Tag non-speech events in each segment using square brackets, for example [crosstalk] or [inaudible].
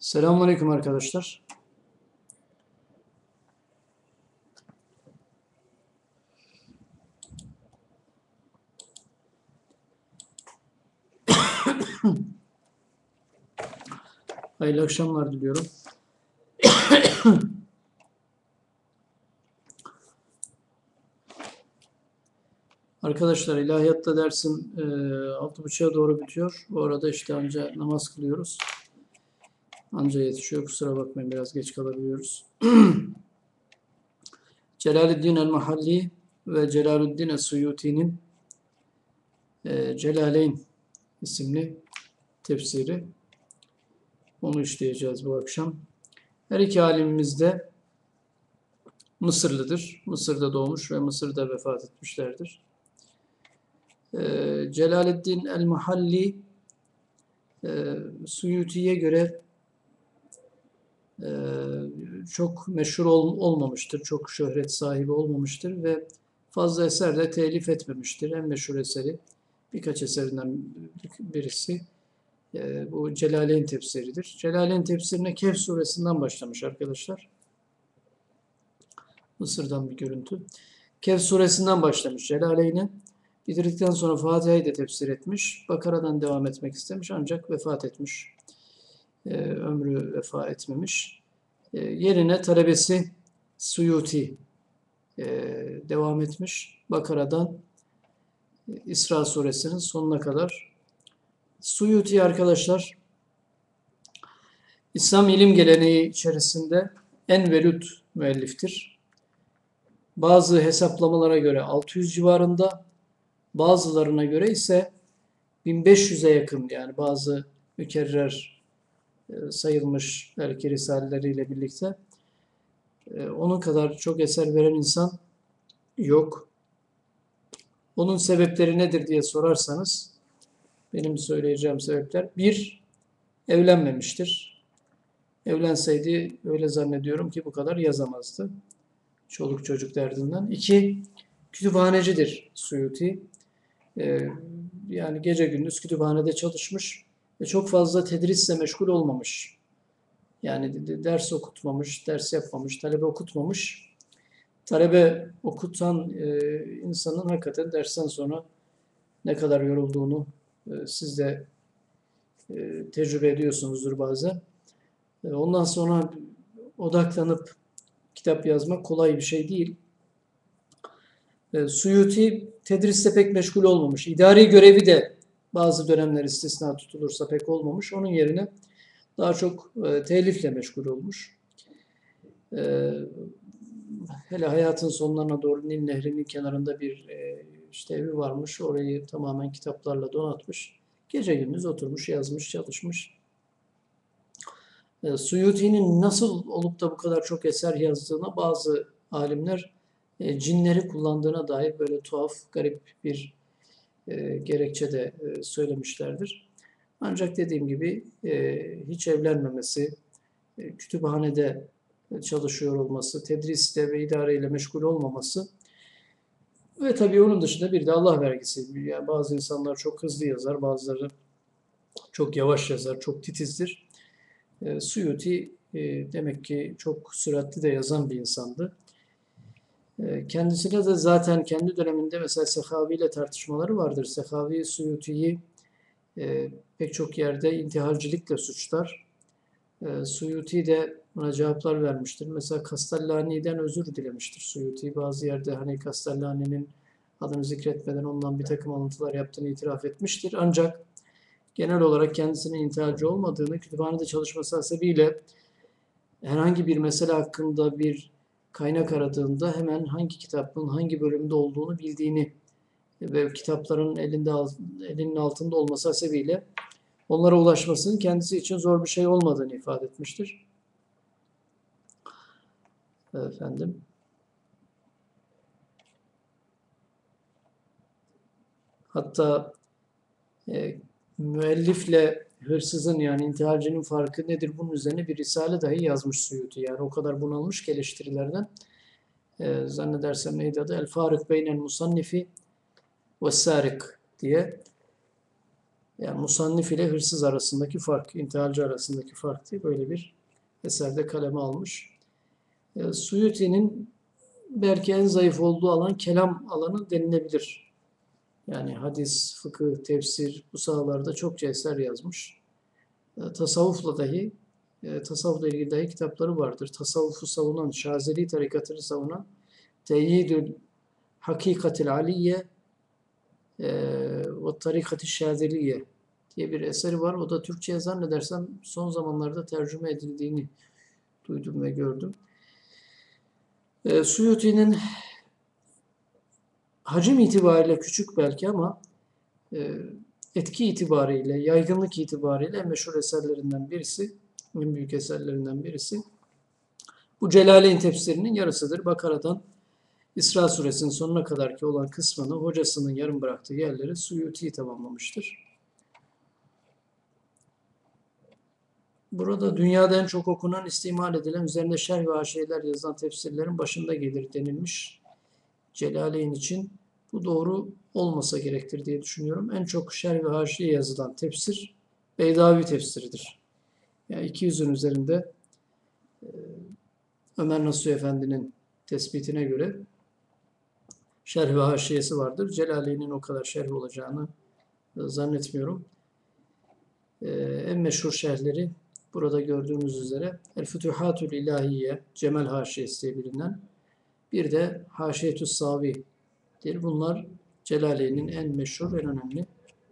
Selamünaleyküm arkadaşlar. [coughs] Hayırlı akşamlar diliyorum. [coughs] Arkadaşlar ilahiyatta dersim e, 6.30'a doğru bitiyor. Bu arada işte anca namaz kılıyoruz. Anca yetişiyor. Kusura bakmayın biraz geç kalabiliyoruz. [clears throat] Celaleddin el-Mahalli ve Celaluddin es-Suyuti'nin e, Celaleyn isimli tefsiri. Onu işleyeceğiz bu akşam. Her iki alimimiz de Mısırlıdır. Mısır'da doğmuş ve Mısır'da vefat etmişlerdir. Ee, Celaleddin el-Mahalli e, Suyuti'ye göre e, çok meşhur ol, olmamıştır, çok şöhret sahibi olmamıştır ve fazla eser de telif etmemiştir. En meşhur eseri birkaç eserinden birisi e, bu Celaleyn tefsiridir. Celaleyn tefsirine Kehf suresinden başlamış arkadaşlar. Mısır'dan bir görüntü. Kehf suresinden başlamış Celaleyn'e. Bitirdikten sonra Fatiha'yı da tefsir etmiş. Bakara'dan devam etmek istemiş ancak vefat etmiş. Ee, ömrü vefa etmemiş. Ee, yerine talebesi Suyuti e, devam etmiş. Bakara'dan e, İsra suresinin sonuna kadar. Suyuti arkadaşlar İslam ilim geleneği içerisinde en velüt müelliftir. Bazı hesaplamalara göre 600 civarında, bazılarına göre ise 1500'e yakın yani bazı mükerrer e, sayılmış belki risaleleriyle birlikte e, onun kadar çok eser veren insan yok. Onun sebepleri nedir diye sorarsanız benim söyleyeceğim sebepler bir evlenmemiştir. Evlenseydi öyle zannediyorum ki bu kadar yazamazdı. Çoluk çocuk derdinden. İki, kütüphanecidir Suyuti. Ee, yani gece gündüz kütüphanede çalışmış ve çok fazla tedrisle meşgul olmamış. Yani ders okutmamış, ders yapmamış, talebe okutmamış. Talebe okutan e, insanın hakikaten dersten sonra ne kadar yorulduğunu e, siz de e, tecrübe ediyorsunuzdur bazen. Ondan sonra odaklanıp kitap yazmak kolay bir şey değil. Suyuti tedriste pek meşgul olmamış. İdari görevi de bazı dönemler istisna tutulursa pek olmamış. Onun yerine daha çok e, telifle meşgul olmuş. E, hele hayatın sonlarına doğru Nil Nehri'nin kenarında bir e, işte evi varmış. Orayı tamamen kitaplarla donatmış. Gece gündüz oturmuş, yazmış, çalışmış. E, Suyuti'nin nasıl olup da bu kadar çok eser yazdığına bazı alimler e, cinleri kullandığına dair böyle tuhaf, garip bir e, gerekçe de e, söylemişlerdir. Ancak dediğim gibi e, hiç evlenmemesi, e, kütüphanede çalışıyor olması, tedriste ve idareyle meşgul olmaması ve tabii onun dışında bir de Allah vergisi. Yani bazı insanlar çok hızlı yazar, bazıları çok yavaş yazar, çok titizdir. E, Suyuti e, demek ki çok süratli de yazan bir insandı. E, kendisine de zaten kendi döneminde mesela Sehavi ile tartışmaları vardır. Sehavi Suyuti'yi e, pek çok yerde intiharcılıkla suçlar. E, Suyuti de buna cevaplar vermiştir. Mesela Castellani'den özür dilemiştir Suyuti. Bazı yerde hani Castellani'nin adını zikretmeden ondan bir takım alıntılar yaptığını itiraf etmiştir. Ancak genel olarak kendisinin intiharcı olmadığını, kütüphanede çalışması hasebiyle herhangi bir mesele hakkında bir kaynak aradığında hemen hangi kitabın hangi bölümde olduğunu bildiğini ve kitapların elinde elinin altında olması hasebiyle onlara ulaşmasının kendisi için zor bir şey olmadığını ifade etmiştir. Efendim. Hatta e, müellifle hırsızın yani intiharcının farkı nedir bunun üzerine bir risale dahi yazmış Suyuti. Yani o kadar bunalmış ki eleştirilerden. E, zannedersem neydi adı? El Farık Beynel Musannifi ve Sarik diye. Yani musannif ile hırsız arasındaki fark, intihalci arasındaki fark diye böyle bir eserde kaleme almış. E, Suyuti'nin belki en zayıf olduğu alan kelam alanı denilebilir. Yani hadis, fıkıh, tefsir bu sahalarda çokça eser yazmış. E, tasavvufla dahi, e, tasavvufla ilgili dahi kitapları vardır. Tasavvufu savunan, Şazeli tarikatını savunan Teyyidül Hakikatil Aliye e, ve Tarikati Şazeliye diye bir eseri var. O da Türkçe'ye zannedersem son zamanlarda tercüme edildiğini duydum ve gördüm. E, Suyuti'nin hacim itibariyle küçük belki ama e, etki itibariyle, yaygınlık itibariyle en meşhur eserlerinden birisi, en büyük eserlerinden birisi. Bu Celaleyn tefsirinin yarısıdır. Bakara'dan İsra suresinin sonuna kadarki olan kısmını hocasının yarım bıraktığı yerleri Suyuti tamamlamıştır. Burada dünyada en çok okunan, istimal edilen, üzerinde şerh ve haşiyeler yazılan tefsirlerin başında gelir denilmiş. Celaleyn için bu doğru olmasa gerektir diye düşünüyorum. En çok şerh ve haşiye yazılan tefsir Beydavi tefsiridir. Yani 200'ün üzerinde e, Ömer Nasuh Efendi'nin tespitine göre şerh ve haşiyesi vardır. Celaleyn'in o kadar şerh olacağını e, zannetmiyorum. E, en meşhur şerhleri burada gördüğünüz üzere El Fütühatül İlahiye, Cemal Haşiyesi diye bilinen bir de Haşiyetü's Savi'dir. Bunlar Celaleyn'in en meşhur, en önemli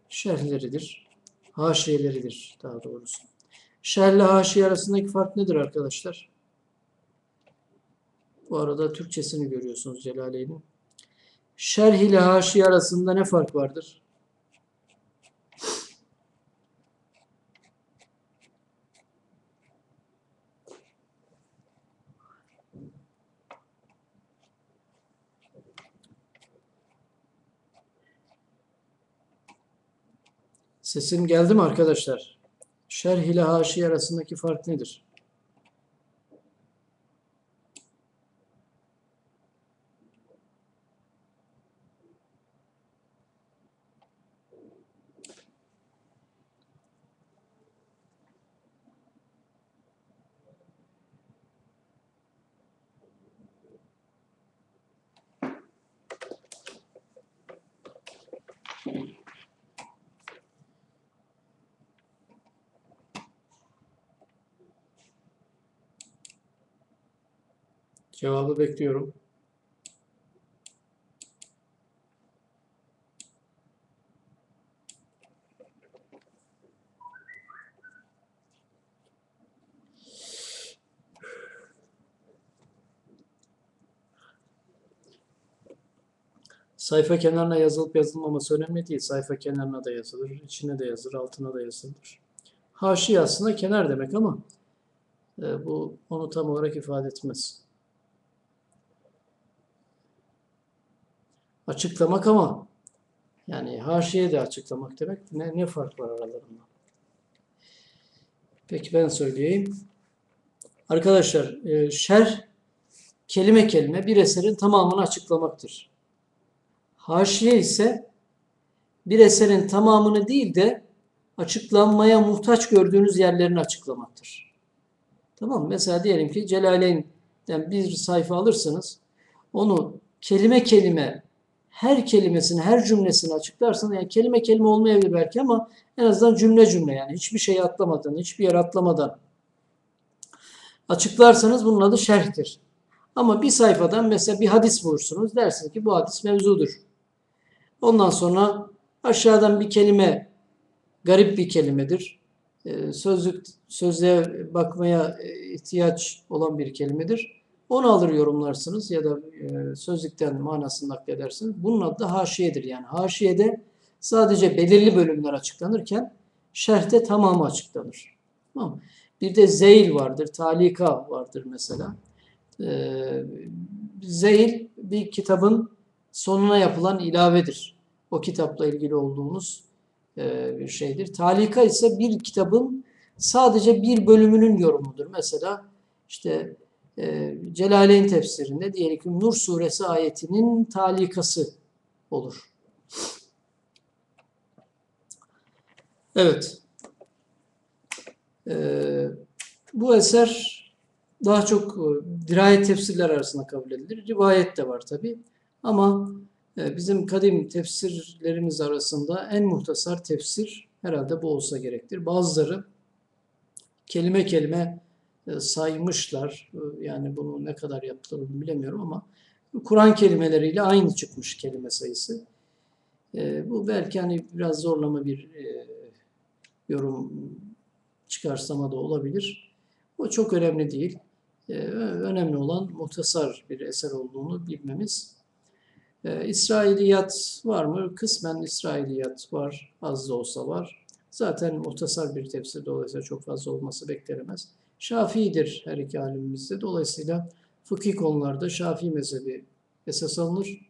şerhleridir. Haşiyeleridir daha doğrusu. Şerhle haşiye arasındaki fark nedir arkadaşlar? Bu arada Türkçesini görüyorsunuz Celaleyn'in. Şerh ile haşiye arasında ne fark vardır? Sesim geldi mi arkadaşlar? Şerh ile haşiye arasındaki fark nedir? Cevabı bekliyorum. Sayfa kenarına yazılıp yazılmaması önemli değil. Sayfa kenarına da yazılır, içine de yazılır, altına da yazılır. Haşiye aslında kenar demek ama e, bu onu tam olarak ifade etmez. Açıklamak ama yani haşiye de açıklamak demek ne, ne fark var aralarında? Peki ben söyleyeyim. Arkadaşlar e, şer kelime kelime bir eserin tamamını açıklamaktır. Haşiye ise bir eserin tamamını değil de açıklanmaya muhtaç gördüğünüz yerlerini açıklamaktır. Tamam Mesela diyelim ki Celaleyn'den bir sayfa alırsınız. Onu kelime kelime her kelimesini, her cümlesini açıklarsan yani kelime kelime olmayabilir belki ama en azından cümle cümle yani hiçbir şey atlamadan, hiçbir yer atlamadan açıklarsanız bunun adı şerhtir. Ama bir sayfadan mesela bir hadis bulursunuz. Dersiniz ki bu hadis mevzudur. Ondan sonra aşağıdan bir kelime garip bir kelimedir. Ee, sözlük sözlüğe bakmaya ihtiyaç olan bir kelimedir. Onu alır yorumlarsınız ya da e, sözlükten manasını nakledersiniz. Bunun adı da haşiyedir. Yani haşiyede sadece belirli bölümler açıklanırken şerhte tamamı açıklanır. Tamam Bir de zeyl vardır, talika vardır mesela. E, zeyl bir kitabın sonuna yapılan ilavedir. O kitapla ilgili olduğunuz e, bir şeydir. Talika ise bir kitabın sadece bir bölümünün yorumudur. Mesela işte e, Celaleyn tefsirinde diyelim ki Nur suresi ayetinin talikası olur. Evet. Ee, bu eser daha çok e, dirayet tefsirler arasında kabul edilir. Rivayet de var tabi. Ama e, bizim kadim tefsirlerimiz arasında en muhtasar tefsir herhalde bu olsa gerektir. Bazıları kelime kelime saymışlar. Yani bunu ne kadar yaptılar bilemiyorum ama Kur'an kelimeleriyle aynı çıkmış kelime sayısı. Bu belki hani biraz zorlama bir yorum çıkarsama da olabilir. O çok önemli değil. Önemli olan muhtasar bir eser olduğunu bilmemiz. İsrailiyat var mı? Kısmen İsrailiyat var. Az da olsa var. Zaten muhtasar bir tefsir dolayısıyla çok fazla olması beklenemez. Şafii'dir her iki alimimizde. Dolayısıyla fıkhi konularda Şafii mezhebi esas alınır.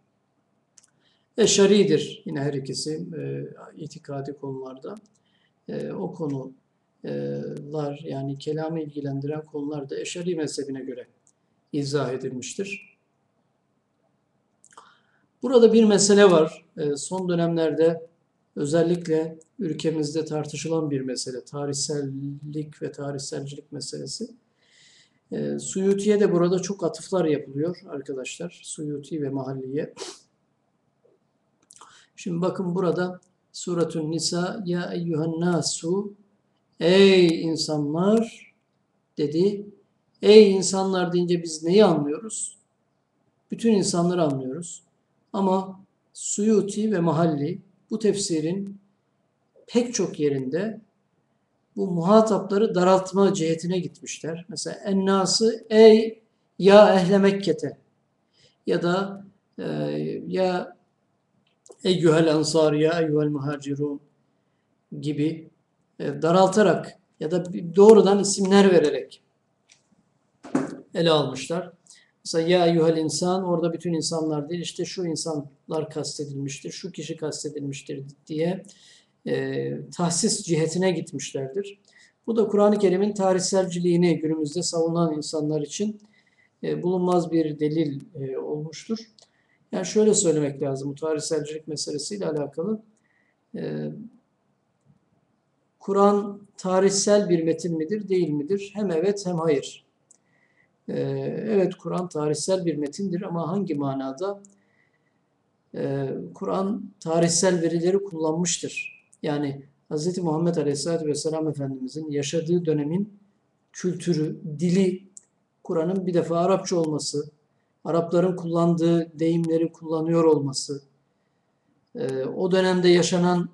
Eşari'dir yine her ikisi e, itikadi konularda. E, o konu lar yani kelamı ilgilendiren konular da Eşari mezhebine göre izah edilmiştir. Burada bir mesele var. Son dönemlerde özellikle ülkemizde tartışılan bir mesele. Tarihsellik ve tarihselcilik meselesi. Suyuti'ye de burada çok atıflar yapılıyor arkadaşlar. Suyuti ve Mahalliye. Şimdi bakın burada Suratun Nisa ya eyyühen nasu Ey insanlar dedi. Ey insanlar deyince biz neyi anlıyoruz? Bütün insanları anlıyoruz. Ama Suyuti ve Mahalli bu tefsirin pek çok yerinde bu muhatapları daraltma cihetine gitmişler. Mesela ennası ey ya ehle Mekke'te ya da e, ya eyyühel ensar ya eyyühel muhacirun gibi e, daraltarak ya da doğrudan isimler vererek ele almışlar. Mesela ya yuhal insan orada bütün insanlar değil işte şu insanlar kastedilmiştir, şu kişi kastedilmiştir diye e, tahsis cihetine gitmişlerdir. Bu da Kur'an-ı Kerim'in tarihselciliğini günümüzde savunan insanlar için e, bulunmaz bir delil e, olmuştur. Yani şöyle söylemek lazım bu tarihselcilik meselesiyle alakalı. E, Kur'an tarihsel bir metin midir, değil midir? Hem evet hem hayır. Ee, evet Kur'an tarihsel bir metindir ama hangi manada? Ee, Kur'an tarihsel verileri kullanmıştır. Yani Hz. Muhammed Aleyhisselatü Vesselam Efendimizin yaşadığı dönemin kültürü, dili, Kur'an'ın bir defa Arapça olması, Arapların kullandığı deyimleri kullanıyor olması, e, o dönemde yaşanan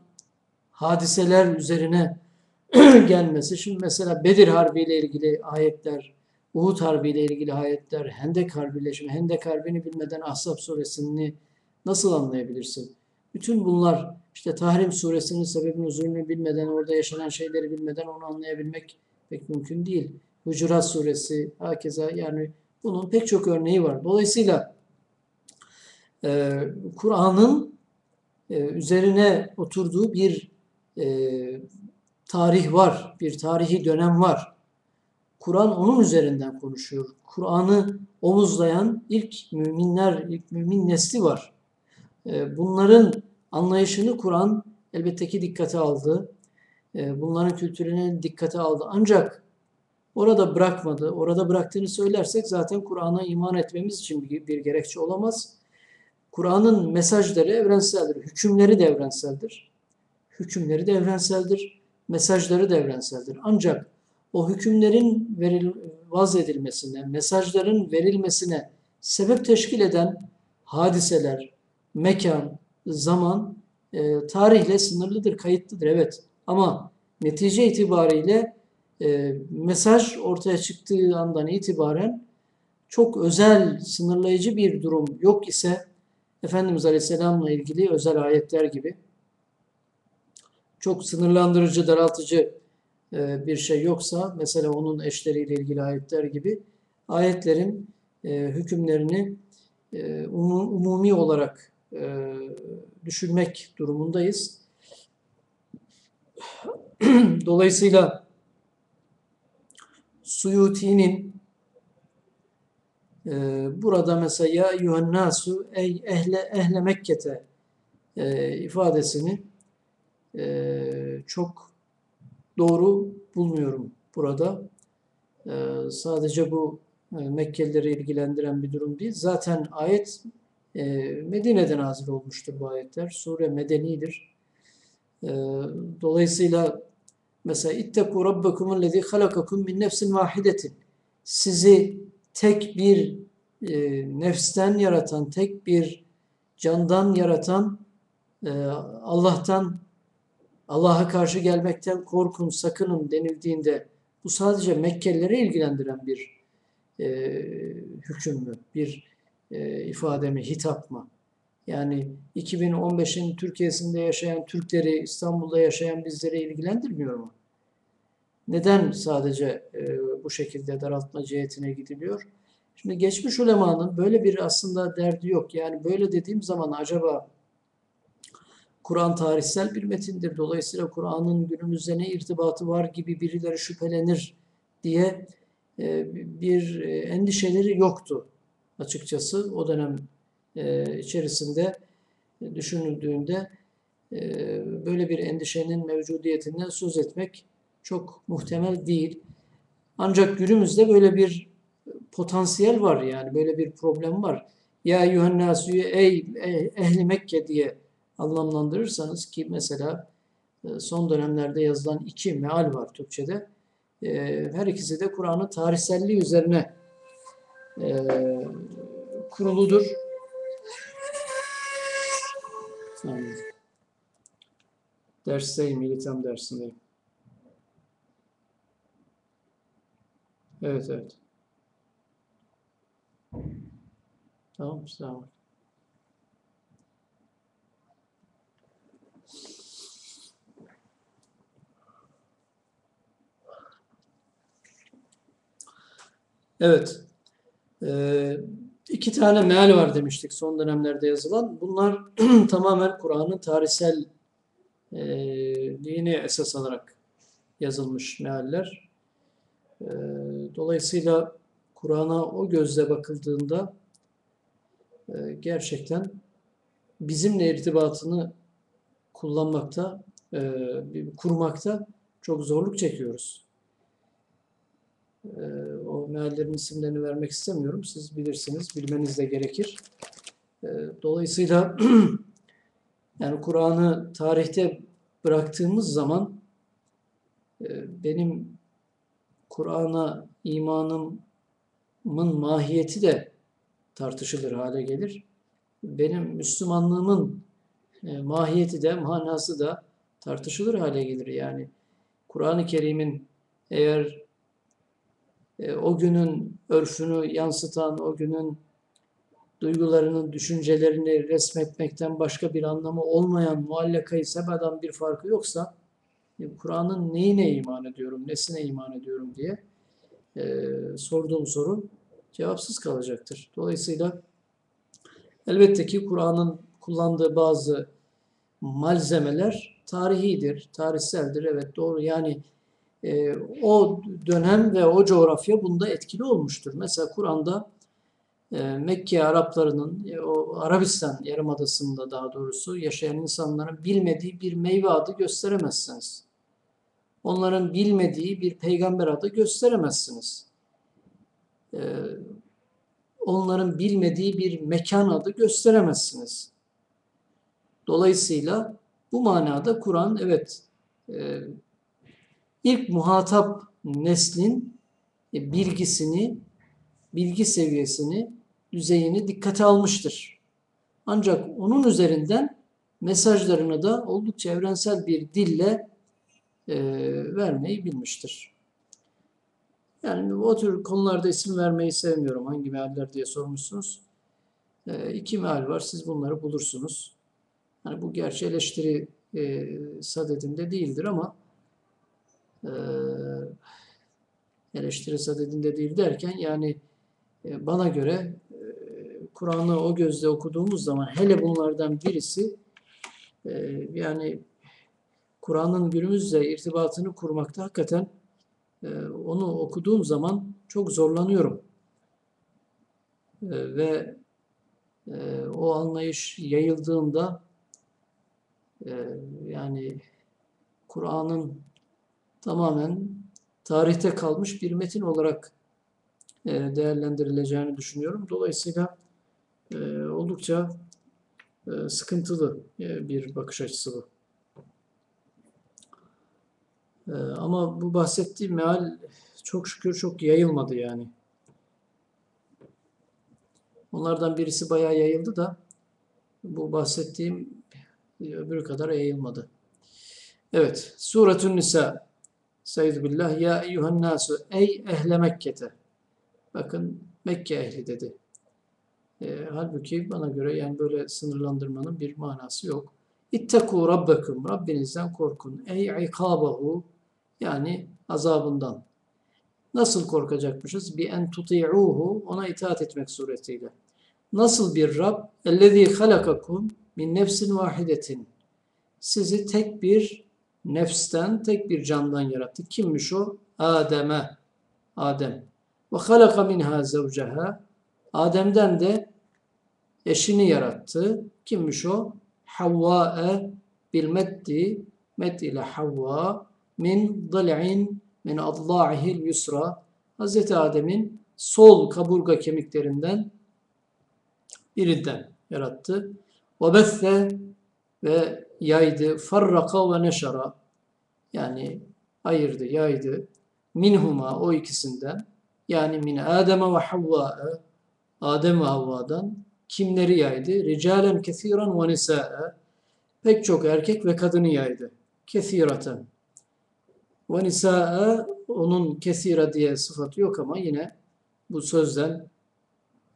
hadiseler üzerine [clears throat] gelmesi. Şimdi mesela Bedir Harbi ile ilgili ayetler, Uhud Harbi ile ilgili ayetler, Hendek Harbi ile şimdi Hendek Harbi'ni bilmeden Ahzab suresini nasıl anlayabilirsin? Bütün bunlar işte Tahrim suresinin sebebini uzunluğunu bilmeden, orada yaşanan şeyleri bilmeden onu anlayabilmek pek mümkün değil. Hucurat suresi, hakeza yani bunun pek çok örneği var. Dolayısıyla e, Kur'an'ın e, üzerine oturduğu bir e, tarih var, bir tarihi dönem var. Kur'an onun üzerinden konuşuyor. Kur'an'ı omuzlayan ilk müminler, ilk mümin nesli var. Ee, bunların anlayışını Kur'an elbette ki dikkate aldı. Ee, bunların kültürüne dikkate aldı. Ancak orada bırakmadı. Orada bıraktığını söylersek zaten Kur'an'a iman etmemiz için bir gerekçe olamaz. Kur'an'ın mesajları evrenseldir, hükümleri de evrenseldir. Hükümleri de evrenseldir mesajları da evrenseldir. Ancak o hükümlerin veril, vaz edilmesine, mesajların verilmesine sebep teşkil eden hadiseler, mekan, zaman e, tarihle sınırlıdır, kayıtlıdır evet. Ama netice itibariyle e, mesaj ortaya çıktığı andan itibaren çok özel, sınırlayıcı bir durum yok ise Efendimiz Aleyhisselam'la ilgili özel ayetler gibi çok sınırlandırıcı, daraltıcı bir şey yoksa, mesela onun eşleriyle ilgili ayetler gibi ayetlerin e, hükümlerini e, umumi olarak düşünmek durumundayız. [clears throat] Dolayısıyla Suyuti'nin burada mesela ya yuhannasu ey ehle, ehle Mekke'te ifadesini çok doğru bulmuyorum burada. Ee, sadece bu e, Mekkelileri ilgilendiren bir durum değil. Zaten ayet e, Medine'de nazil olmuştur bu ayetler. Sure medenidir. Ee, dolayısıyla mesela itteku rabbakumul lezî halakakum min nefsin vahidetin. Sizi tek bir e, nefsten yaratan, tek bir candan yaratan e, Allah'tan Allah'a karşı gelmekten korkun, sakının denildiğinde bu sadece Mekkelilere ilgilendiren bir e, hüküm mü, bir e, ifade mi, hitap mı? Yani 2015'in Türkiye'sinde yaşayan Türkleri, İstanbul'da yaşayan bizleri ilgilendirmiyor mu? Neden sadece e, bu şekilde daraltma cihetine gidiliyor? Şimdi geçmiş ulemanın böyle bir aslında derdi yok. Yani böyle dediğim zaman acaba Kur'an tarihsel bir metindir. Dolayısıyla Kur'an'ın günümüzde ne irtibatı var gibi birileri şüphelenir diye e, bir e, endişeleri yoktu açıkçası o dönem e, içerisinde düşünüldüğünde böyle bir endişenin mevcudiyetinden söz etmek çok muhtemel değil. Ancak günümüzde böyle bir potansiyel var yani böyle bir problem var. Ya Yuhannasü'yü ey ehli Mekke diye anlamlandırırsanız ki mesela son dönemlerde yazılan iki meal var Türkçe'de. Her ikisi de Kur'an'ın tarihselliği üzerine kuruludur. Dersteyim, militam dersindeyim. Evet, evet. Tamam, tamam. Evet. Ee, iki tane meal var demiştik son dönemlerde yazılan. Bunlar [clears throat] tamamen Kur'an'ın tarihsel e, dini esas alarak yazılmış mealler. E, dolayısıyla Kur'an'a o gözle bakıldığında e, gerçekten bizimle irtibatını kullanmakta, e, kurmakta çok zorluk çekiyoruz. E, meallerin isimlerini vermek istemiyorum. Siz bilirsiniz, bilmeniz de gerekir. E, dolayısıyla [clears throat] yani Kur'an'ı tarihte bıraktığımız zaman e, benim Kur'an'a imanımın mahiyeti de tartışılır hale gelir. Benim Müslümanlığımın e, mahiyeti de, manası da tartışılır hale gelir. Yani Kur'an-ı Kerim'in eğer e, o günün örfünü yansıtan, o günün duygularını, düşüncelerini resmetmekten başka bir anlamı olmayan muallakayı sebadan bir farkı yoksa Kur'an'ın neyine iman ediyorum, nesine iman ediyorum diye e, sorduğum soru cevapsız kalacaktır. Dolayısıyla elbette ki Kur'an'ın kullandığı bazı malzemeler tarihidir, tarihseldir. Evet doğru yani e, o dönem ve o coğrafya bunda etkili olmuştur. Mesela Kur'an'da e, Mekke Araplarının, e, o Arabistan Yarımadası'nda daha doğrusu yaşayan insanların bilmediği bir meyve adı gösteremezsiniz. Onların bilmediği bir peygamber adı gösteremezsiniz. E, onların bilmediği bir mekan adı gösteremezsiniz. Dolayısıyla bu manada Kur'an evet e, ilk muhatap neslin e, bilgisini, bilgi seviyesini, düzeyini dikkate almıştır. Ancak onun üzerinden mesajlarını da oldukça evrensel bir dille e, vermeyi bilmiştir. Yani o tür konularda isim vermeyi sevmiyorum. Hangi mealler diye sormuşsunuz. E, iki meal var. Siz bunları bulursunuz. Hani bu gerçi eleştiri e, sadedinde değildir ama e, eleştiri sadedinde değil derken yani e, bana göre e, Kur'an'ı o gözle okuduğumuz zaman hele bunlardan birisi e, yani Kur'an'ın günümüzle irtibatını kurmakta hakikaten e, onu okuduğum zaman çok zorlanıyorum. E, ve e, o anlayış yayıldığında e, yani Kur'an'ın tamamen tarihte kalmış bir metin olarak e, değerlendirileceğini düşünüyorum. Dolayısıyla e, oldukça e, sıkıntılı bir bakış açısı bu. Ama bu bahsettiğim meal çok şükür çok yayılmadı yani. Onlardan birisi bayağı yayıldı da bu bahsettiğim öbürü kadar yayılmadı. Evet. Suretün Nisa. Seyyid billah. Ya eyyühen nasu. Ey ehle Mekke'te. Bakın Mekke ehli dedi. E, halbuki bana göre yani böyle sınırlandırmanın bir manası yok. İttekû rabbekum. Rabbinizden korkun. Ey ikabahu. Yani azabından. Nasıl korkacakmışız? Bi en tuti'uhu. Ona itaat etmek suretiyle. Nasıl bir Rab? Ellezî halakakum min nefsin vahidetin. Sizi tek bir nefsten, tek bir candan yarattı. Kimmiş o? Adem'e. Adem. Ve halaka minha zevceha. Adem'den de eşini yarattı. Kimmiş o? Havva'e bil meddi. Med ile Havva. Min dil'in min adla'ihil yusra. Hazreti Adem'in sol kaburga kemiklerinden birinden yarattı. Ve bethe ve yaydı. Farraka ve neşara. Yani ayırdı, yaydı. Minhuma o ikisinden. Yani min Adem'e ve Havva'e. Adem ve Havva'dan kimleri yaydı? Ricalen kesiran ve nisa'e. Pek çok erkek ve kadını yaydı. Kesiraten. Ve nisa'e onun kesira diye sıfatı yok ama yine bu sözden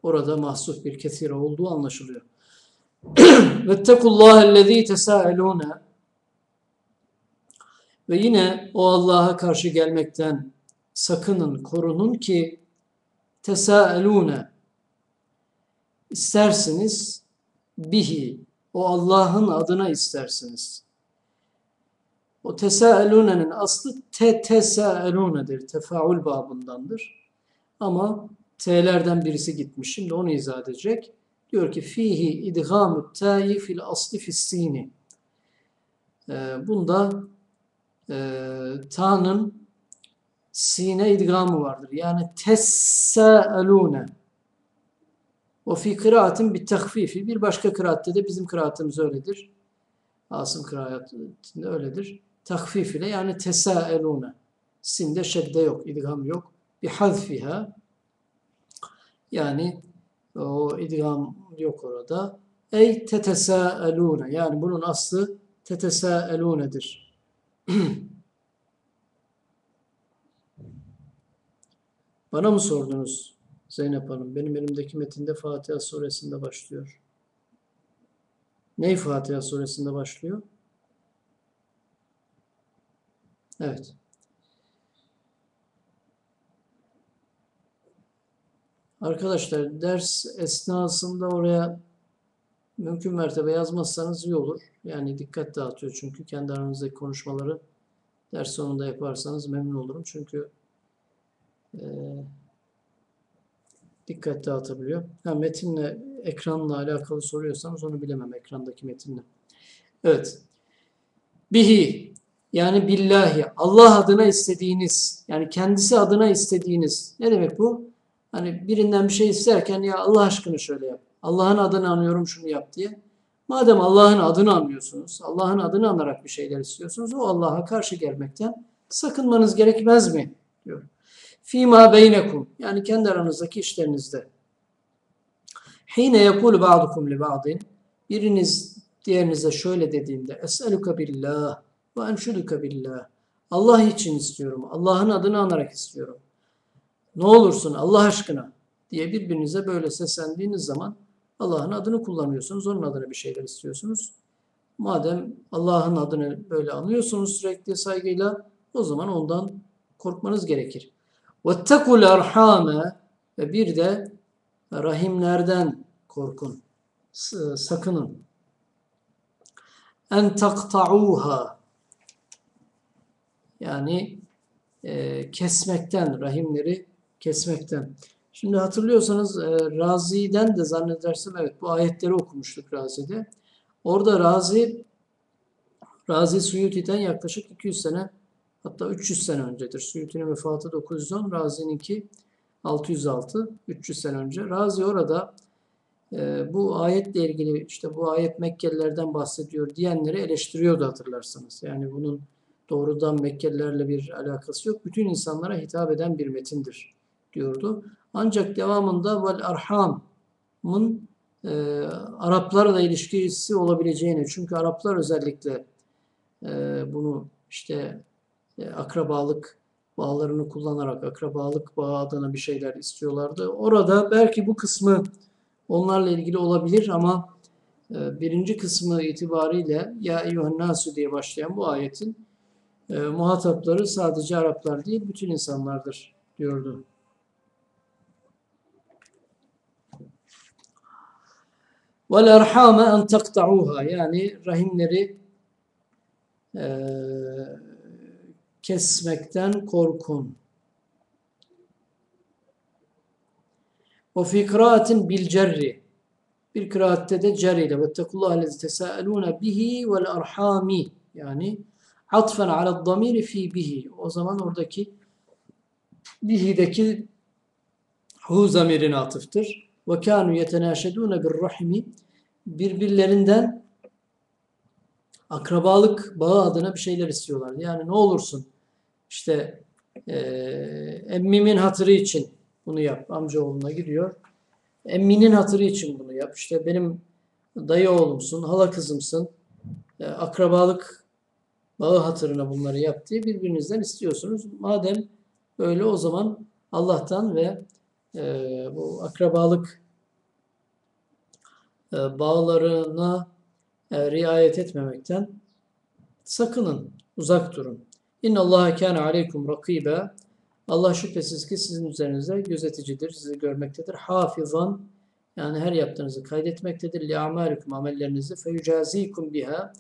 orada mahsuf bir kesira olduğu anlaşılıyor. [clears throat] Vettekullâhellezî tesâelûne ve yine o Allah'a karşı gelmekten sakının, korunun ki tesâelûne istersiniz bihi o Allah'ın adına istersiniz. O tesâelûne'nin aslı te tesâelûne'dir. Tefaül babındandır. Ama T'lerden birisi gitmiş. Şimdi onu izah edecek. Diyor ki fihi idgamü ta'yi fil asli fissini. Ee, bunda e, ta'nın sine idgamı vardır. Yani tessâelûne. O fi kıraatin bir tehfifi. Bir başka kıraatte de bizim kıraatımız öyledir. Asım kıraatinde öyledir. Tahfif ile yani tesâelûne. Sinde şedde yok, idgam yok. Bir hazfiha. Yani o idgam yok orada. Ey tetesâelûne. Yani bunun aslı tetesâelûnedir. [clears throat] Bana mı sordunuz Zeynep Hanım? Benim elimdeki metinde Fatiha suresinde başlıyor. Ney Fatiha suresinde başlıyor? Evet. Arkadaşlar ders esnasında oraya mümkün mertebe yazmazsanız iyi olur. Yani dikkat dağıtıyor çünkü kendi aranızdaki konuşmaları ders sonunda yaparsanız memnun olurum. Çünkü e, dikkat dağıtabiliyor. Ha, metinle, ekranla alakalı soruyorsanız onu bilemem ekrandaki metinle. Evet. Bihi yani billahi Allah adına istediğiniz yani kendisi adına istediğiniz ne demek bu? Hani birinden bir şey isterken ya Allah aşkına şöyle yap. Allah'ın adını anıyorum şunu yap diye. Madem Allah'ın adını anlıyorsunuz, Allah'ın adını anarak bir şeyler istiyorsunuz, o Allah'a karşı gelmekten sakınmanız gerekmez mi? diyor. Fîmâ beynekum yani kendi aranızdaki işlerinizde. Hine yekûlu ba'dukum li ba'din biriniz diğerinize şöyle dediğinde es'eluka billah ve enşuduka billah Allah için istiyorum. Allah'ın adını anarak istiyorum. Ne olursun Allah aşkına diye birbirinize böyle seslendiğiniz zaman Allah'ın adını kullanıyorsunuz. Onun adına bir şeyler istiyorsunuz. Madem Allah'ın adını böyle anıyorsunuz sürekli saygıyla o zaman ondan korkmanız gerekir. وَاتَّقُوا الْاَرْحَامَ Ve bir de rahimlerden korkun. Sakının. En takta'uha yani e, kesmekten, rahimleri kesmekten. Şimdi hatırlıyorsanız e, Razi'den de zannedersem evet bu ayetleri okumuştuk Razi'de. Orada Razi Razi Suyuti'den yaklaşık 200 sene Hatta 300 sene öncedir. Suyuti'nin vefatı 910, Razi'ninki 606, 300 sene önce. Razi orada e, bu ayetle ilgili işte bu ayet Mekkelilerden bahsediyor diyenleri eleştiriyordu hatırlarsanız. Yani bunun doğrudan Mekkelilerle bir alakası yok. Bütün insanlara hitap eden bir metindir diyordu. Ancak devamında vel arhamın e, Araplarla ilişkisi olabileceğini çünkü Araplar özellikle e, bunu işte e, akrabalık bağlarını kullanarak akrabalık bağı adına bir şeyler istiyorlardı. Orada belki bu kısmı onlarla ilgili olabilir ama e, birinci kısmı itibariyle ya eyyühen diye başlayan bu ayetin e, muhatapları sadece Araplar değil bütün insanlardır diyordu. Vel erhame en takta'uha yani rahimleri e, kesmekten korkun. Ve fi kıraatin bil cerri. Bir kıraatte de cer ile vettekullah lezi tesâelûne bihi vel arhami yani atfen ala damiri fi bihi o zaman oradaki bihi'deki hu zamirine atıftır ve kanu yetenaşedune bir rahimi birbirlerinden akrabalık bağı adına bir şeyler istiyorlar. Yani ne olursun işte e, emmimin hatırı için bunu yap. Amcaoğluna gidiyor. Emminin hatırı için bunu yap. İşte benim dayı oğlumsun, hala kızımsın. E, akrabalık bağı hatırına bunları yap diye birbirinizden istiyorsunuz. Madem öyle o zaman Allah'tan ve e, bu akrabalık e, bağlarına e, riayet etmemekten sakının, uzak durun. İnna Allah kana aleykum rakibe. Allah şüphesiz ki sizin üzerinize gözeticidir, sizi görmektedir. Hafizan yani her yaptığınızı kaydetmektedir. Li amalikum amellerinizi feyucazikum biha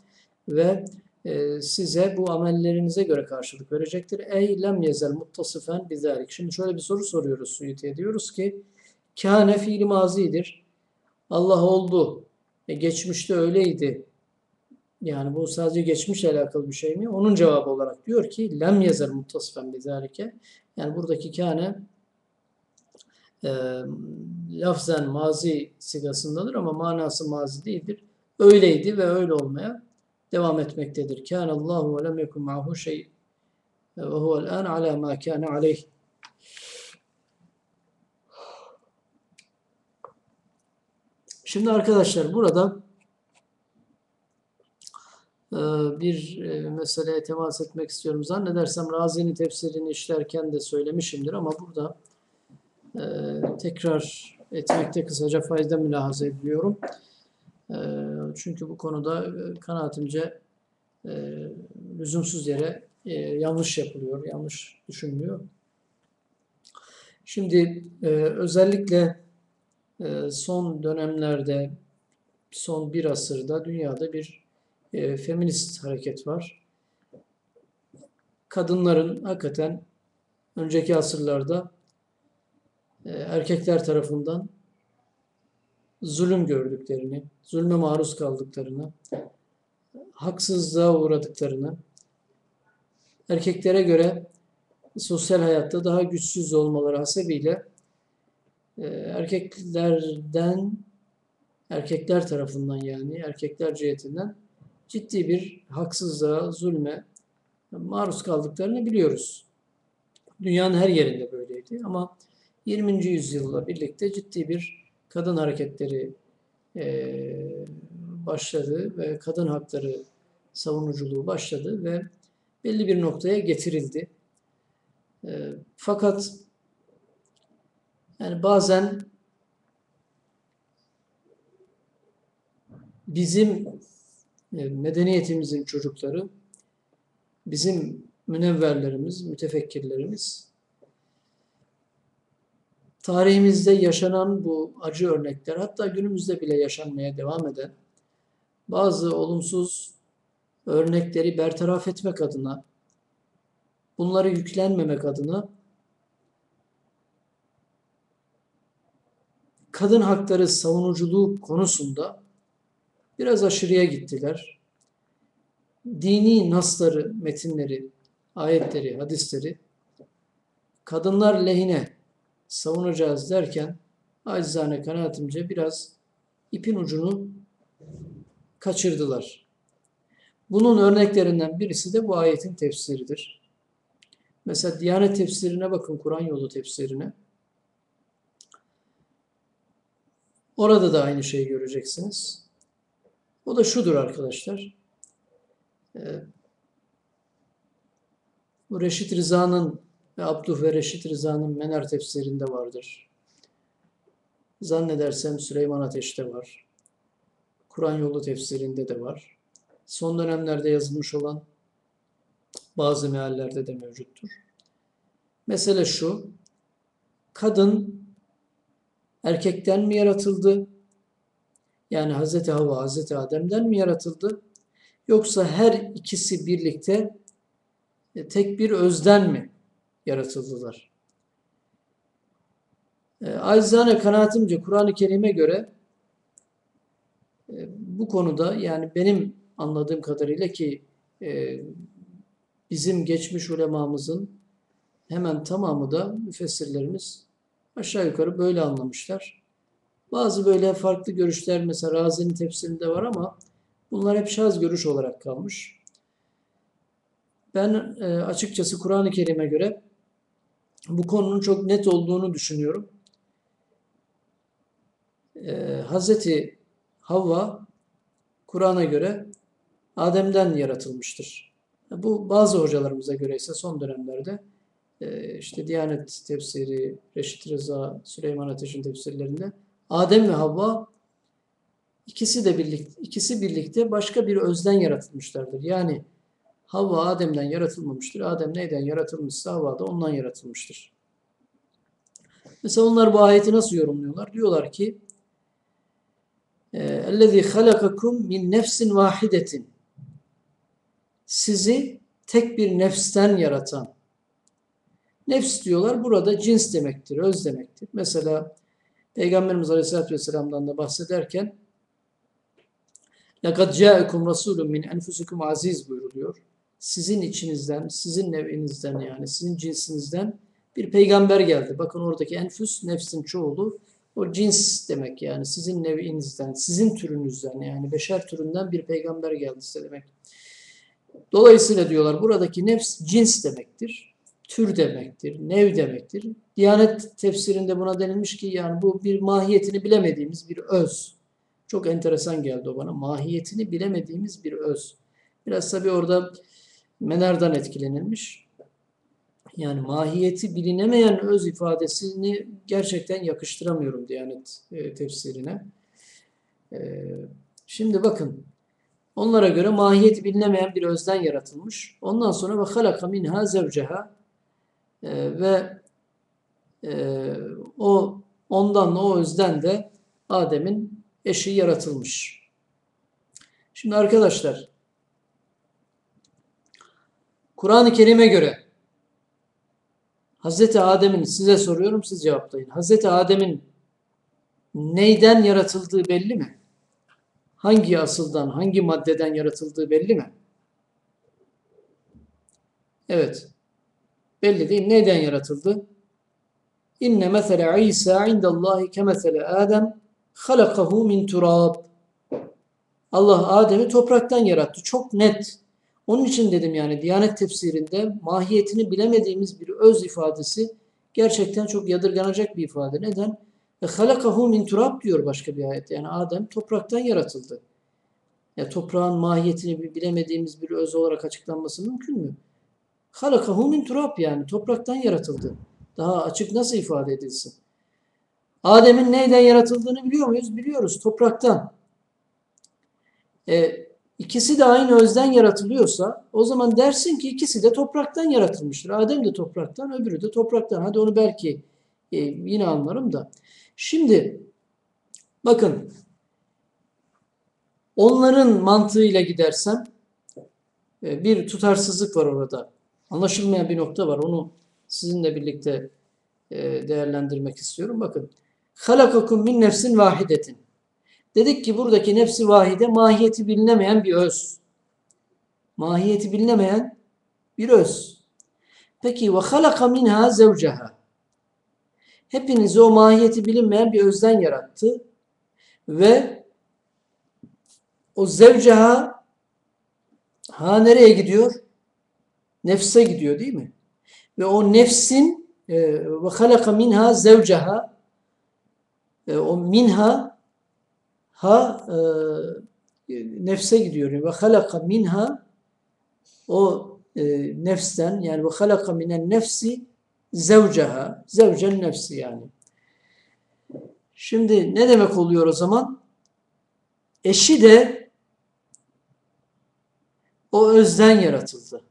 ve e, size bu amellerinize göre karşılık verecektir. Ey lem yezel muttasıfen bizalik. Şimdi şöyle bir soru soruyoruz Suyuti'ye. Diyoruz ki kâne fiili mazidir. Allah oldu. E, geçmişte öyleydi. Yani bu sadece geçmişle alakalı bir şey mi? Onun cevabı olarak diyor ki lem yezel muttasıfen bizalike. Yani buradaki kâne e, lafzen mazi sigasındadır ama manası mazi değildir. Öyleydi ve öyle olmaya devam etmektedir. Kâne Allahu ve lem yekun ma'hu şey ve huvel an ala ma kâne aleyh. Şimdi arkadaşlar burada e, bir e, meseleye temas etmek istiyorum. Zannedersem Razi'nin tefsirini işlerken de söylemişimdir ama burada e, tekrar etmekte kısaca fayda mülahaza ediyorum. Çünkü bu konuda kanaatimce lüzumsuz yere yanlış yapılıyor, yanlış düşünülüyor. Şimdi özellikle son dönemlerde, son bir asırda dünyada bir feminist hareket var. Kadınların hakikaten önceki asırlarda erkekler tarafından zulüm gördüklerini, zulme maruz kaldıklarını, haksızlığa uğradıklarını, erkeklere göre sosyal hayatta daha güçsüz olmaları hasebiyle e, erkeklerden, erkekler tarafından yani erkekler cihetinden ciddi bir haksızlığa, zulme maruz kaldıklarını biliyoruz. Dünyanın her yerinde böyleydi ama 20. yüzyılla birlikte ciddi bir kadın hareketleri e, başladı ve kadın hakları savunuculuğu başladı ve belli bir noktaya getirildi. E, fakat yani bazen bizim e, medeniyetimizin çocukları, bizim münevverlerimiz, mütefekkirlerimiz tarihimizde yaşanan bu acı örnekler hatta günümüzde bile yaşanmaya devam eden bazı olumsuz örnekleri bertaraf etmek adına bunları yüklenmemek adına kadın hakları savunuculuğu konusunda biraz aşırıya gittiler. Dini nasları, metinleri ayetleri, hadisleri kadınlar lehine savunacağız derken acizane kanaatimce biraz ipin ucunu kaçırdılar. Bunun örneklerinden birisi de bu ayetin tefsiridir. Mesela Diyanet tefsirine bakın, Kur'an yolu tefsirine. Orada da aynı şeyi göreceksiniz. O da şudur arkadaşlar. Ee, bu Reşit Rıza'nın ve Abduh ve Reşit Rıza'nın Mener tefsirinde vardır. Zannedersem Süleyman Ateş'te var. Kur'an yolu tefsirinde de var. Son dönemlerde yazılmış olan bazı meallerde de mevcuttur. Mesele şu, kadın erkekten mi yaratıldı? Yani Hz. Havva, Hz. Adem'den mi yaratıldı? Yoksa her ikisi birlikte e, tek bir özden mi yaratıldılar? E, acizane kanaatimce Kur'an-ı Kerim'e göre e, bu konuda yani benim anladığım kadarıyla ki e, bizim geçmiş ulemamızın hemen tamamı da müfessirlerimiz aşağı yukarı böyle anlamışlar. Bazı böyle farklı görüşler mesela Razi'nin tefsirinde var ama bunlar hep şaz görüş olarak kalmış. Ben e, açıkçası Kur'an-ı Kerim'e göre bu konunun çok net olduğunu düşünüyorum. E, Hazreti Havva Kur'an'a göre Adem'den yaratılmıştır. Bu bazı hocalarımıza göre ise son dönemlerde e, işte Diyanet tefsiri, Reşit Rıza, Süleyman Ateş'in tefsirlerinde Adem ve Havva ikisi de birlikte ikisi birlikte başka bir özden yaratılmışlardır. Yani Havva Adem'den yaratılmamıştır. Adem neyden yaratılmışsa Havva da ondan yaratılmıştır. Mesela onlar bu ayeti nasıl yorumluyorlar? Diyorlar ki اَلَّذ۪ي خَلَقَكُمْ min nefsin vahidetin Sizi tek bir nefsten yaratan. Nefs diyorlar burada cins demektir, öz demektir. Mesela Peygamberimiz Aleyhisselatü Vesselam'dan da bahsederken لَقَدْ جَاءَكُمْ رَسُولٌ مِنْ اَنْفُسِكُمْ aziz buyuruluyor. Sizin içinizden, sizin nevinizden yani sizin cinsinizden bir peygamber geldi. Bakın oradaki enfüs nefsin çoğulu o cins demek yani sizin nevinizden, sizin türünüzden yani beşer türünden bir peygamber geldi size demek. Dolayısıyla diyorlar buradaki nefs cins demektir. Tür demektir, nev demektir. Diyanet tefsirinde buna denilmiş ki yani bu bir mahiyetini bilemediğimiz bir öz. Çok enteresan geldi o bana. Mahiyetini bilemediğimiz bir öz. Biraz tabii orada Menar'dan etkilenilmiş. Yani mahiyeti bilinemeyen öz ifadesini gerçekten yakıştıramıyorum Diyanet e, tefsirine. E, şimdi bakın onlara göre mahiyeti bilinemeyen bir özden yaratılmış. Ondan sonra ve halaka minha zevceha e, ve o ondan o özden de Adem'in eşi yaratılmış. Şimdi arkadaşlar Kur'an-ı Kerim'e göre Hazreti Adem'in size soruyorum siz cevaplayın. Hazreti Adem'in neyden yaratıldığı belli mi? Hangi asıldan, hangi maddeden yaratıldığı belli mi? Evet. Belli değil. Neyden yaratıldı? İnne mesele İsa indallahi kemesele Adem halakahu min turab. Allah Adem'i topraktan yarattı. Çok net. Onun için dedim yani Diyanet tefsirinde mahiyetini bilemediğimiz bir öz ifadesi gerçekten çok yadırganacak bir ifade. Neden? E halakahu min turab diyor başka bir ayet. Yani Adem topraktan yaratıldı. Ya toprağın mahiyetini bilemediğimiz bir öz olarak açıklanması mümkün mü? Halakahu min turab yani topraktan yaratıldı. Daha açık nasıl ifade edilsin? Adem'in neyden yaratıldığını biliyor muyuz? Biliyoruz. Topraktan. E, ikisi de aynı özden yaratılıyorsa o zaman dersin ki ikisi de topraktan yaratılmıştır. Adem de topraktan, öbürü de topraktan. Hadi onu belki e, yine anlarım da. Şimdi bakın onların mantığıyla gidersem e, bir tutarsızlık var orada. Anlaşılmayan bir nokta var. Onu sizinle birlikte e, değerlendirmek istiyorum. Bakın. Halakakum min nefsin vahidetin. Dedik ki buradaki nefsi vahide mahiyeti bilinemeyen bir öz. Mahiyeti bilinemeyen bir öz. Peki ve halaka minha zevceha. Hepinizi o mahiyeti bilinmeyen bir özden yarattı ve o zevceha ha nereye gidiyor? Nefse gidiyor değil mi? Ve o nefsin e, ve halaka minha zevceha e, o minha ha e, nefse gidiyor. Ve halaka minha o e, nefsten yani ve halaka minen nefsi zevceha zevcen nefsi yani. Şimdi ne demek oluyor o zaman? Eşi de o özden yaratıldı.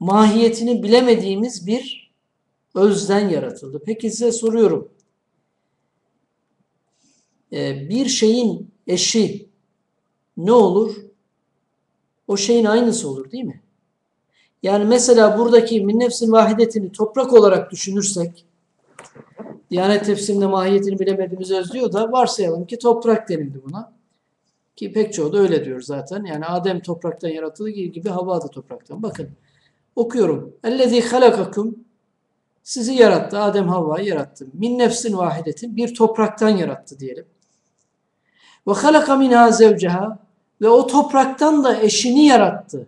Mahiyetini bilemediğimiz bir özden yaratıldı. Peki size soruyorum. Ee, bir şeyin eşi ne olur? O şeyin aynısı olur değil mi? Yani mesela buradaki min nefsin vahidetini toprak olarak düşünürsek Diyanet tefsirinde mahiyetini bilemediğimiz özlüyor da varsayalım ki toprak denildi buna. Ki pek çoğu da öyle diyor zaten. Yani Adem topraktan yaratıldığı gibi Havva da topraktan. Bakın okuyorum. Ellezî halakakum sizi yarattı. Adem Havva'yı yarattı. Min nefsin vahidetin bir topraktan yarattı diyelim. Ve halaka minha zevceha ve o topraktan da eşini yarattı.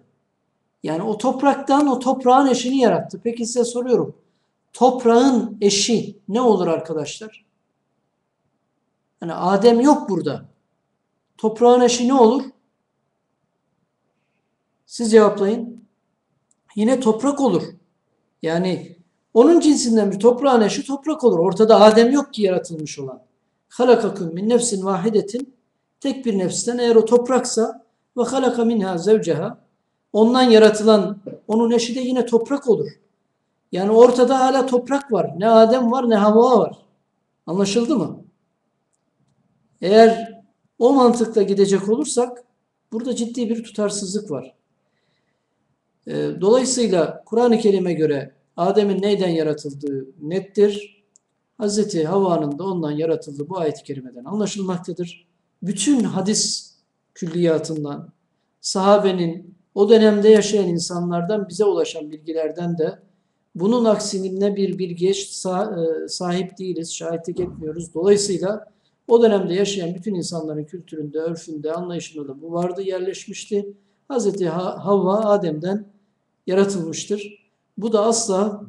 Yani o topraktan o toprağın eşini yarattı. Peki size soruyorum. Toprağın eşi ne olur arkadaşlar? Yani Adem yok burada. Toprağın eşi ne olur? Siz cevaplayın. Yine toprak olur. Yani onun cinsinden bir toprağın eşi toprak olur. Ortada Adem yok ki yaratılmış olan. Halakakum min nefsin vahidetin tek bir nefsten eğer o topraksa ve halaka minha zevceha ondan yaratılan onun eşi de yine toprak olur. Yani ortada hala toprak var. Ne Adem var ne Havva var. Anlaşıldı mı? Eğer o mantıkla gidecek olursak burada ciddi bir tutarsızlık var. Ee, dolayısıyla Kur'an-ı Kerim'e göre Adem'in neyden yaratıldığı nettir. Hazreti Havva'nın da ondan yaratıldığı bu ayet-i kerimeden anlaşılmaktadır. Bütün hadis külliyatından, sahabenin, o dönemde yaşayan insanlardan bize ulaşan bilgilerden de bunun aksine bir bilgiye e, sahip değiliz, şahitlik etmiyoruz. Dolayısıyla o dönemde yaşayan bütün insanların kültüründe, örfünde, anlayışında da bu vardı, yerleşmişti. Hz. Havva Adem'den yaratılmıştır. Bu da asla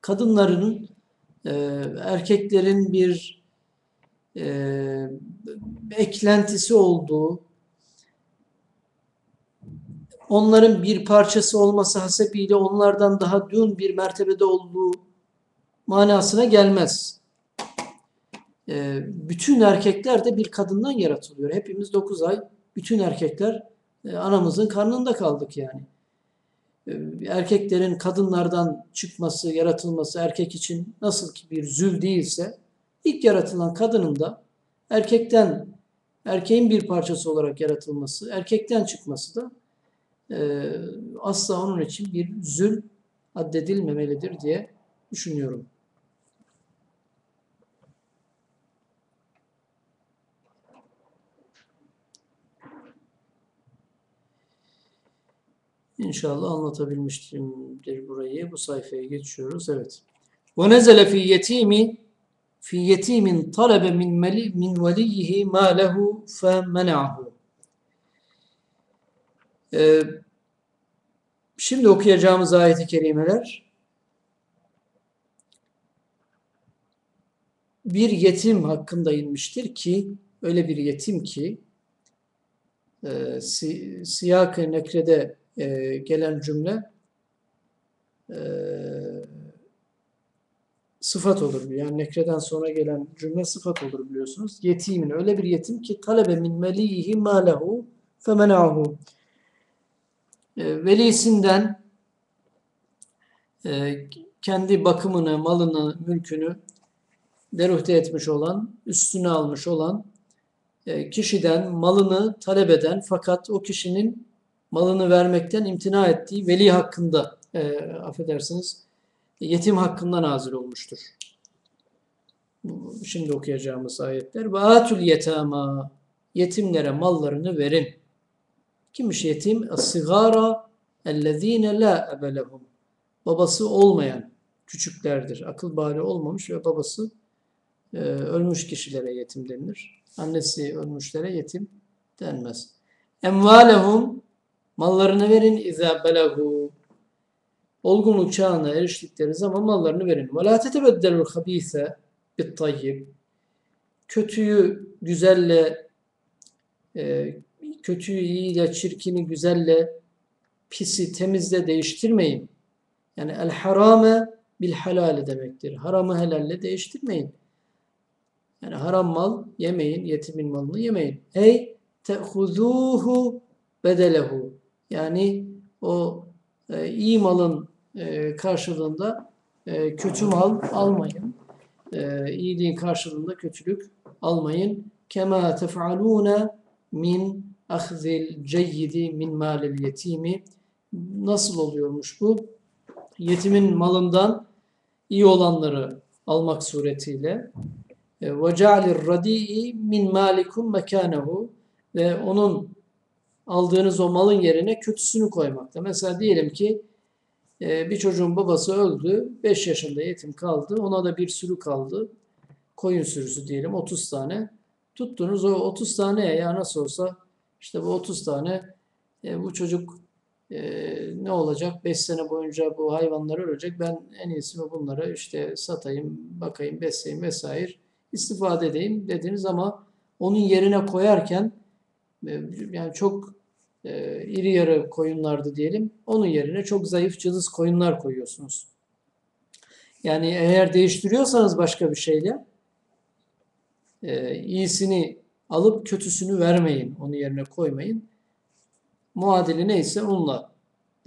kadınların, e, erkeklerin bir e, eklentisi olduğu, onların bir parçası olması hasebiyle onlardan daha dün bir mertebede olduğu manasına gelmez. Ee, bütün erkekler de bir kadından yaratılıyor. Hepimiz 9 ay bütün erkekler e, anamızın karnında kaldık yani. Ee, erkeklerin kadınlardan çıkması, yaratılması erkek için nasıl ki bir zül değilse ilk yaratılan kadının da erkekten erkeğin bir parçası olarak yaratılması, erkekten çıkması da e, asla onun için bir zül addedilmemelidir diye düşünüyorum. İnşallah anlatabilmiştimdir burayı. Bu sayfaya geçiyoruz. Evet. Ve nezele fi yetimi fi yetimin talebe min meli min veliyihi ma lehu fe mena'hu. Ee, şimdi okuyacağımız ayet-i kerimeler bir yetim hakkında inmiştir ki öyle bir yetim ki e, si, siyak-ı nekrede e, gelen cümle e, sıfat olur. Yani nekreden sonra gelen cümle sıfat olur biliyorsunuz. Yetimin öyle bir yetim ki talebe min melihi ma lehu femenahu e, velisinden e, kendi bakımını, malını, mülkünü deruhte etmiş olan, üstüne almış olan e, kişiden malını talep eden fakat o kişinin malını vermekten imtina ettiği veli hakkında e, affedersiniz yetim hakkında nazil olmuştur. Şimdi okuyacağımız ayetler. Ve atul yetama yetimlere mallarını verin. Kimmiş yetim? Es-sigara ellezine la ebelehum. babası olmayan küçüklerdir. Akıl bali olmamış ve babası e, ölmüş kişilere yetim denilir. Annesi ölmüşlere yetim denmez. Emvalehum mallarını verin izâ belagu olgunluk çağına eriştikleri zaman mallarını verin. Ve la tetebeddelul habîse bit tayyib kötüyü güzelle e, kötüyü iyiyle, çirkini güzelle, pisi temizle değiştirmeyin. Yani el harame bil halale demektir. Haramı helalle değiştirmeyin. Yani haram mal yemeyin, yetimin malını yemeyin. Ey te'huzuhu bedelehu. Yani o e, iyi malın e, karşılığında e, kötü mal almayın. E, iyiliğin karşılığında kötülük almayın. Kema tef'alûne min ahzil ceyyidi min malil yetimi. Nasıl oluyormuş bu? Yetimin malından iyi olanları almak suretiyle ve cealir radi'i min malikum mekanehu ve onun aldığınız o malın yerine kötüsünü koymakta. Mesela diyelim ki bir çocuğun babası öldü, 5 yaşında yetim kaldı, ona da bir sürü kaldı. Koyun sürüsü diyelim 30 tane. Tuttunuz o 30 tane ya nasıl olsa işte bu 30 tane e, bu çocuk e, ne olacak? 5 sene boyunca bu hayvanlar ölecek. Ben en iyisi bunları işte satayım, bakayım, besleyeyim vesaire istifade edeyim dediniz ama onun yerine koyarken e, yani çok e, iri yarı koyunlardı diyelim. Onun yerine çok zayıf cılız koyunlar koyuyorsunuz. Yani eğer değiştiriyorsanız başka bir şeyle e, iyisini alıp kötüsünü vermeyin. Onun yerine koymayın. Muadili neyse onunla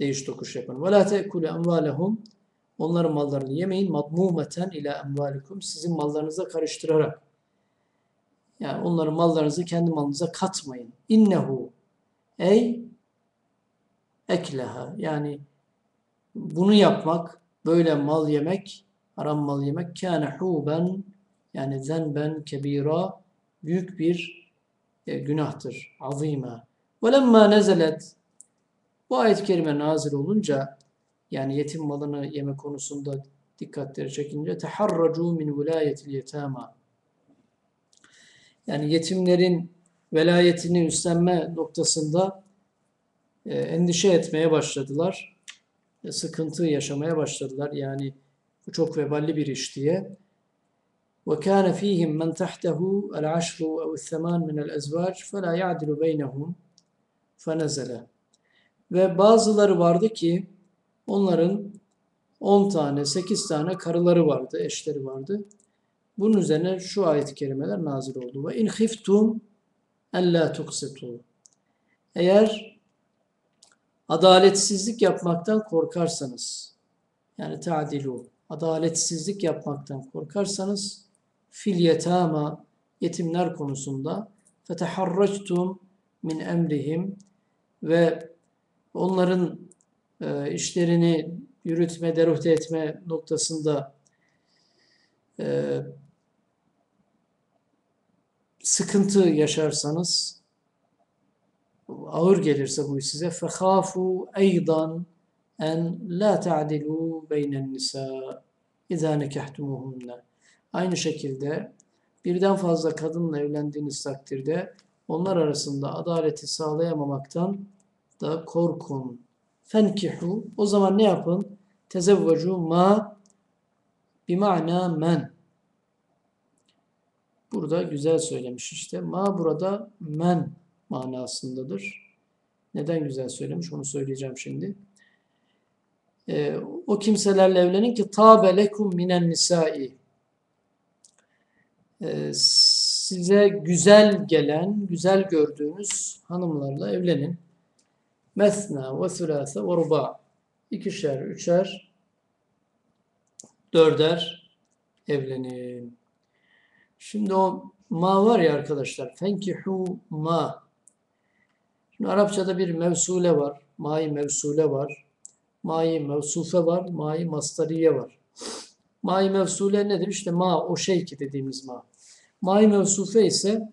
değiş tokuş yapın. La te'kulu emvalehum onların mallarını yemeyin. Madmumeten ila emvalikum sizin mallarınıza karıştırarak. Yani onların mallarınızı kendi malınıza katmayın. İnnehu ey ekleha yani bunu yapmak böyle mal yemek haram mal yemek kâne huben yani zenben kebira büyük bir e, günahtır. Azime. Velemma nezelet bu ayet-i kerime nazil olunca yani yetim malını yeme konusunda dikkatleri çekince teharracu min vilayetil yetama yani yetimlerin velayetini üstlenme noktasında e, endişe etmeye başladılar. E, sıkıntı yaşamaya başladılar. Yani bu çok veballi bir iş diye. وكان فيهم من تحته العشر أو الثمان من الأزواج فلا يعدل بينهم فنزل ve bazıları vardı ki onların 10 tane, 8 tane karıları vardı, eşleri vardı. Bunun üzerine şu ayet-i kerimeler nazil oldu. Ve in khiftum la tuksitu. Eğer adaletsizlik yapmaktan korkarsanız, yani ta'dilu, adaletsizlik yapmaktan korkarsanız fil yetama yetimler konusunda feteharractum min emrihim ve onların e, işlerini yürütme, deruhte etme noktasında e, sıkıntı yaşarsanız ağır gelirse bu size fehafu eydan en la ta'dilu beynen nisa izâ nekahtumuhunne Aynı şekilde birden fazla kadınla evlendiğiniz takdirde onlar arasında adaleti sağlayamamaktan da korkun. Fenkihu. O zaman ne yapın? Tezevvecu ma bima'na men. Burada güzel söylemiş işte. Ma burada men manasındadır. Neden güzel söylemiş onu söyleyeceğim şimdi. Ee, o kimselerle evlenin ki tabe lekum minen nisai ee, size güzel gelen, güzel gördüğünüz hanımlarla evlenin. Mesna ve sülase ve ruba. İkişer, üçer, dörder evlenin. Şimdi o ma var ya arkadaşlar. Fenkihu ma. Şimdi Arapçada bir mevsule var. Mai mevsule var. Mai mevsufe var. Mai mastariye var. Mai mevsule nedir? İşte ma o şey ki dediğimiz ma. Mai mevsufe ise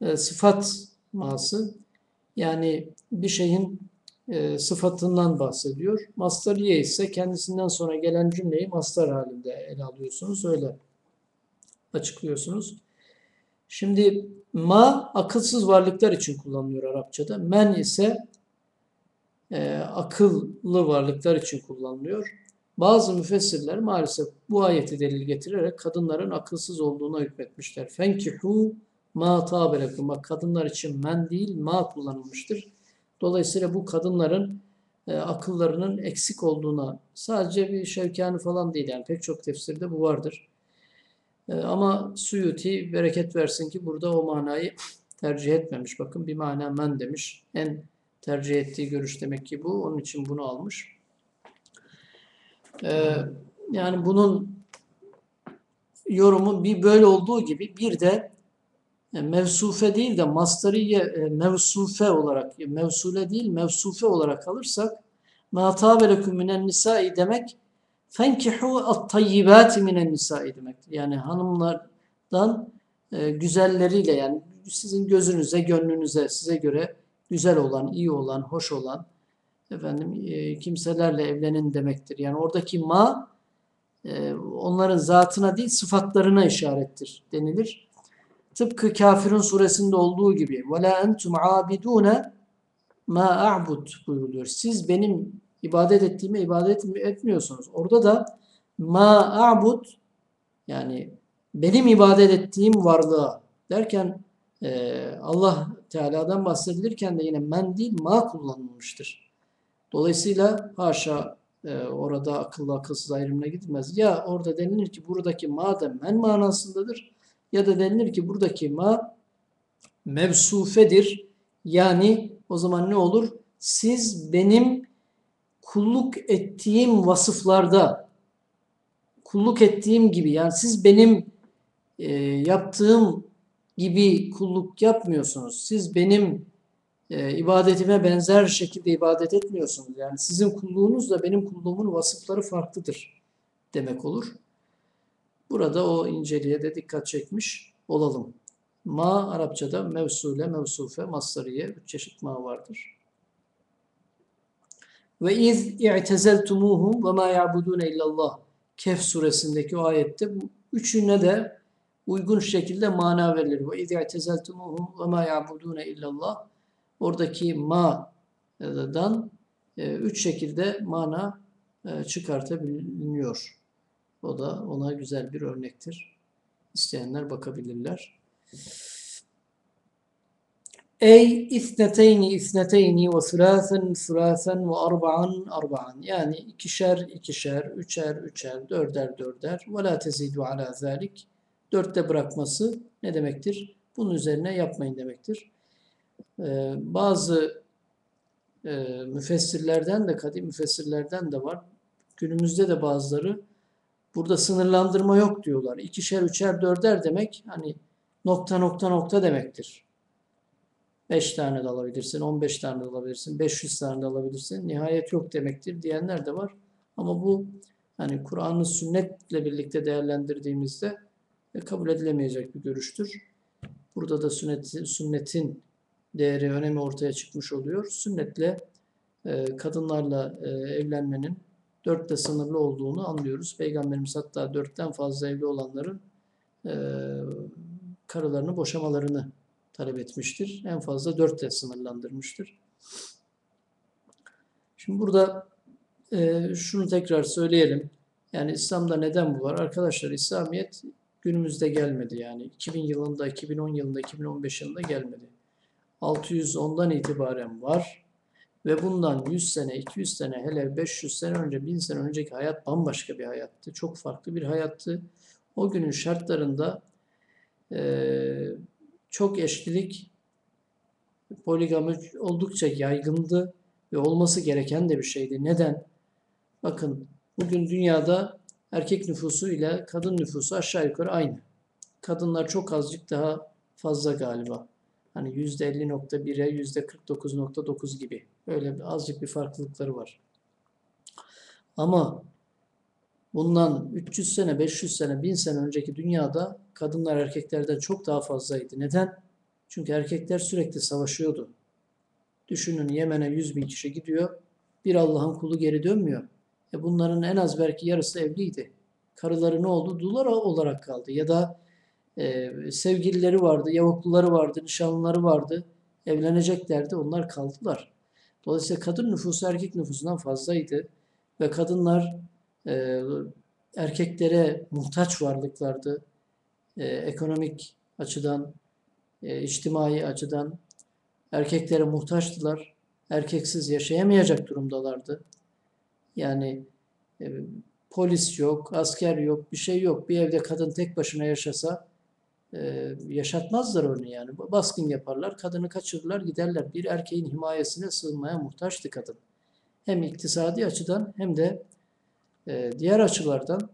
e, sıfat ması. Yani bir şeyin e, sıfatından bahsediyor. Masdariye ise kendisinden sonra gelen cümleyi mastar halinde ele alıyorsunuz. Öyle açıklıyorsunuz. Şimdi ma akılsız varlıklar için kullanılıyor Arapçada. Men ise e, akıllı varlıklar için kullanılıyor. Bazı müfessirler maalesef bu ayeti delil getirerek kadınların akılsız olduğuna hükmetmişler. Fenkihu ma tabelekum. Bak kadınlar için men değil ma kullanılmıştır. Dolayısıyla bu kadınların e, akıllarının eksik olduğuna sadece bir şevkani falan değil yani pek çok tefsirde bu vardır. E, ama Suyuti bereket versin ki burada o manayı tercih etmemiş. Bakın bir mana men demiş. En tercih ettiği görüş demek ki bu. Onun için bunu almış. E, yani bunun yorumu bir böyle olduğu gibi bir de e, mevsufe değil de mastariye e, mevsufe olarak mevsule değil mevsufe olarak alırsak ma tabelekum minen nisai demek fenkihu at-tayyibati minen nisai demek. Yani hanımlardan e, güzelleriyle yani sizin gözünüze, gönlünüze, size göre güzel olan, iyi olan, hoş olan efendim e, kimselerle evlenin demektir. Yani oradaki ma e, onların zatına değil sıfatlarına işarettir denilir. Tıpkı Kafirun suresinde olduğu gibi وَلَا أَنْتُمْ عَابِدُونَ مَا أَعْبُدْ buyuruluyor. Siz benim ibadet ettiğime ibadet etmiyorsunuz. Orada da ma a'bud yani benim ibadet ettiğim varlığa derken e, Allah Teala'dan bahsedilirken de yine men değil ma kullanılmıştır. Dolayısıyla haşa e, orada akıllı akılsız ayrımına gidilmez. Ya orada denilir ki buradaki ma da men manasındadır ya da denilir ki buradaki ma mevsufedir. Yani o zaman ne olur? Siz benim kulluk ettiğim vasıflarda kulluk ettiğim gibi yani siz benim e, yaptığım gibi kulluk yapmıyorsunuz. Siz benim e, ibadetime benzer şekilde ibadet etmiyorsunuz. Yani sizin kulluğunuzla benim kulluğumun vasıfları farklıdır demek olur. Burada o inceliğe de dikkat çekmiş olalım. Ma Arapçada mevsule, mevsufe, masariye üç çeşit ma vardır. Ve iz i'tezeltumuhum ve ma ya'budun illallah. Kehf suresindeki o ayette bu üçüne de uygun şekilde mana verilir. Ve iz i'tezeltumuhum ve ma ya'budun illallah. Oradaki ma'dan e, üç şekilde mana e, çıkartabiliyor. O da ona güzel bir örnektir. İsteyenler bakabilirler. Ey isneteyni isneteyni ve sülâsen sülâsen ve arba'an arba'an. Yani ikişer ikişer, üçer üçer, dörder dörder. Ve la tezidu ala zalik. Dörtte bırakması ne demektir? Bunun üzerine yapmayın demektir. Ee, bazı e, müfessirlerden de, kadim müfessirlerden de var. Günümüzde de bazıları burada sınırlandırma yok diyorlar. İkişer, üçer, dörder demek hani nokta nokta nokta demektir. 5 tane de alabilirsin, 15 tane de alabilirsin, 500 tane de alabilirsin. Nihayet yok demektir diyenler de var. Ama bu hani Kur'an'ı sünnetle birlikte değerlendirdiğimizde e, kabul edilemeyecek bir görüştür. Burada da sünnet, sünnetin değeri, önemi ortaya çıkmış oluyor. Sünnetle e, kadınlarla e, evlenmenin dörtte sınırlı olduğunu anlıyoruz. Peygamberimiz hatta dörtten fazla evli olanların karılarını boşamalarını talep etmiştir. En fazla dörtle sınırlandırmıştır. Şimdi burada e, şunu tekrar söyleyelim. Yani İslam'da neden bu var? Arkadaşlar İslamiyet günümüzde gelmedi yani. 2000 yılında, 2010 yılında, 2015 yılında gelmedi. 610'dan itibaren var. Ve bundan 100 sene, 200 sene, hele 500 sene önce, 1000 sene önceki hayat bambaşka bir hayattı. Çok farklı bir hayattı. O günün şartlarında e, çok eşlilik poligami oldukça yaygındı ve olması gereken de bir şeydi. Neden? Bakın bugün dünyada erkek nüfusu ile kadın nüfusu aşağı yukarı aynı. Kadınlar çok azıcık daha fazla galiba. Hani %50.1'e %49.9 gibi. Öyle azıcık bir farklılıkları var. Ama bundan 300 sene, 500 sene, 1000 sene önceki dünyada kadınlar erkeklerden çok daha fazlaydı. Neden? Çünkü erkekler sürekli savaşıyordu. Düşünün Yemen'e 100 bin kişi gidiyor. Bir Allah'ın kulu geri dönmüyor. E bunların en az belki yarısı evliydi. Karıları ne oldu? Dul olarak kaldı. Ya da e, sevgilileri vardı, yavukluları vardı, nişanlıları vardı. Evleneceklerdi. Onlar kaldılar. Dolayısıyla kadın nüfusu erkek nüfusundan fazlaydı. Ve kadınlar e, erkeklere muhtaç varlıklardı. E, ekonomik açıdan, e, içtimai açıdan erkeklere muhtaçtılar. Erkeksiz yaşayamayacak durumdalardı. Yani e, polis yok, asker yok, bir şey yok. Bir evde kadın tek başına yaşasa e, yaşatmazlar onu yani. Baskın yaparlar, kadını kaçırırlar, giderler. Bir erkeğin himayesine sığınmaya muhtaçtı kadın. Hem iktisadi açıdan hem de e, diğer açılardan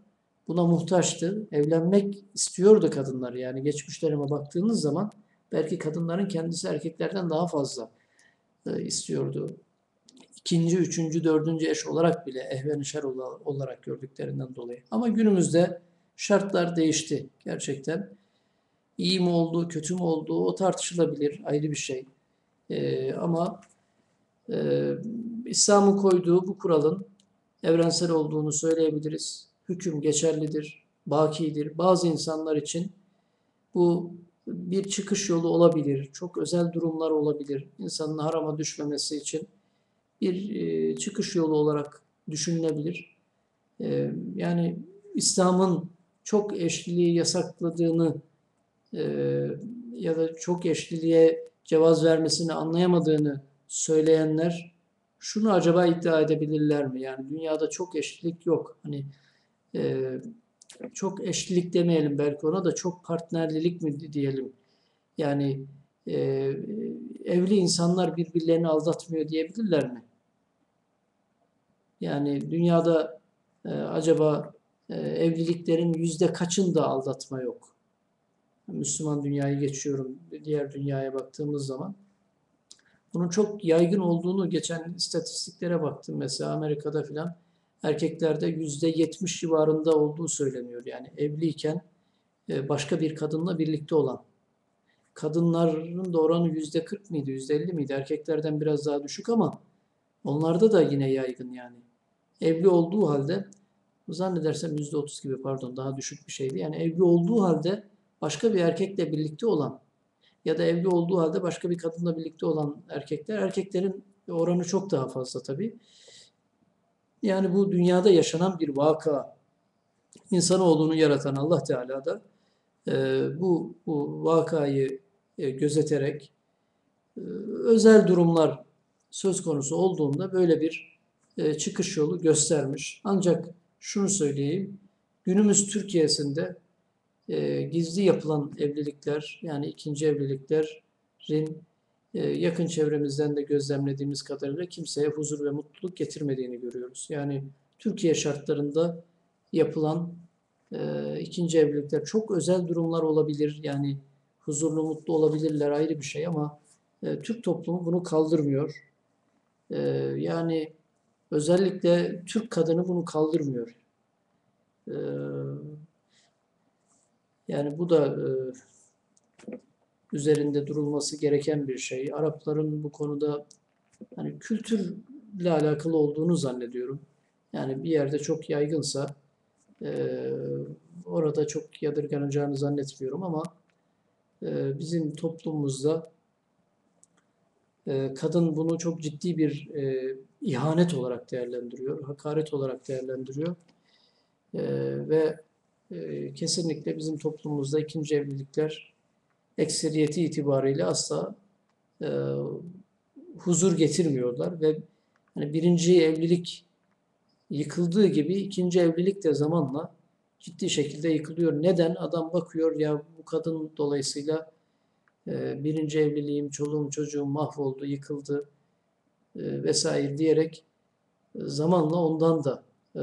buna muhtaçtı. Evlenmek istiyordu kadınlar yani geçmişlerime baktığınız zaman belki kadınların kendisi erkeklerden daha fazla e, istiyordu. İkinci, üçüncü, dördüncü eş olarak bile ehven olarak gördüklerinden dolayı. Ama günümüzde şartlar değişti gerçekten. İyi mi oldu, kötü mü oldu o tartışılabilir ayrı bir şey. E, ama e, İslam'ın koyduğu bu kuralın evrensel olduğunu söyleyebiliriz. Hüküm geçerlidir, bakidir. Bazı insanlar için bu bir çıkış yolu olabilir. Çok özel durumlar olabilir. İnsanın harama düşmemesi için bir e, çıkış yolu olarak düşünülebilir. E, yani İslam'ın çok eşliliği yasakladığını e, ya da çok eşliliğe cevaz vermesini anlayamadığını söyleyenler şunu acaba iddia edebilirler mi? Yani dünyada çok eşlilik yok. Hani e, çok eşlilik demeyelim belki ona da çok partnerlilik mi diyelim. Yani e, evli insanlar birbirlerini aldatmıyor diyebilirler mi? Yani dünyada e, acaba e, evliliklerin yüzde kaçında aldatma yok? Müslüman dünyayı geçiyorum. Diğer dünyaya baktığımız zaman. Bunun çok yaygın olduğunu geçen istatistiklere baktım. Mesela Amerika'da filan erkeklerde yüzde yetmiş civarında olduğu söyleniyor. Yani evliyken e, başka bir kadınla birlikte olan. Kadınların da oranı yüzde kırk mıydı, yüzde elli miydi? Erkeklerden biraz daha düşük ama onlarda da yine yaygın yani. Evli olduğu halde zannedersem yüzde otuz gibi pardon daha düşük bir şeydi. Yani evli olduğu halde başka bir erkekle birlikte olan ya da evli olduğu halde başka bir kadınla birlikte olan erkekler, erkeklerin oranı çok daha fazla tabii. Yani bu dünyada yaşanan bir vaka. İnsanoğlunu yaratan Allah Teala da e, bu, bu vakayı e, gözeterek e, özel durumlar söz konusu olduğunda böyle bir e, çıkış yolu göstermiş. Ancak şunu söyleyeyim, günümüz Türkiye'sinde e, gizli yapılan evlilikler yani ikinci evliliklerin e, yakın çevremizden de gözlemlediğimiz kadarıyla kimseye huzur ve mutluluk getirmediğini görüyoruz. Yani Türkiye şartlarında yapılan e, ikinci evlilikler çok özel durumlar olabilir. Yani huzurlu, mutlu olabilirler ayrı bir şey ama e, Türk toplumu bunu kaldırmıyor. E, yani özellikle Türk kadını bunu kaldırmıyor. E, yani bu da e, üzerinde durulması gereken bir şey. Arapların bu konuda hani kültürle alakalı olduğunu zannediyorum. Yani bir yerde çok yaygınsa e, orada çok yadırganacağını zannetmiyorum ama e, bizim toplumumuzda e, kadın bunu çok ciddi bir e, ihanet olarak değerlendiriyor, hakaret olarak değerlendiriyor e, ve e, kesinlikle bizim toplumumuzda ikinci evlilikler ekseriyeti itibariyle asla e, huzur getirmiyorlar ve hani birinci evlilik yıkıldığı gibi ikinci evlilik de zamanla ciddi şekilde yıkılıyor. Neden? Adam bakıyor ya bu kadın dolayısıyla e, birinci evliliğim, çoluğum, çocuğum mahvoldu, yıkıldı e, vesaire diyerek e, zamanla ondan da e,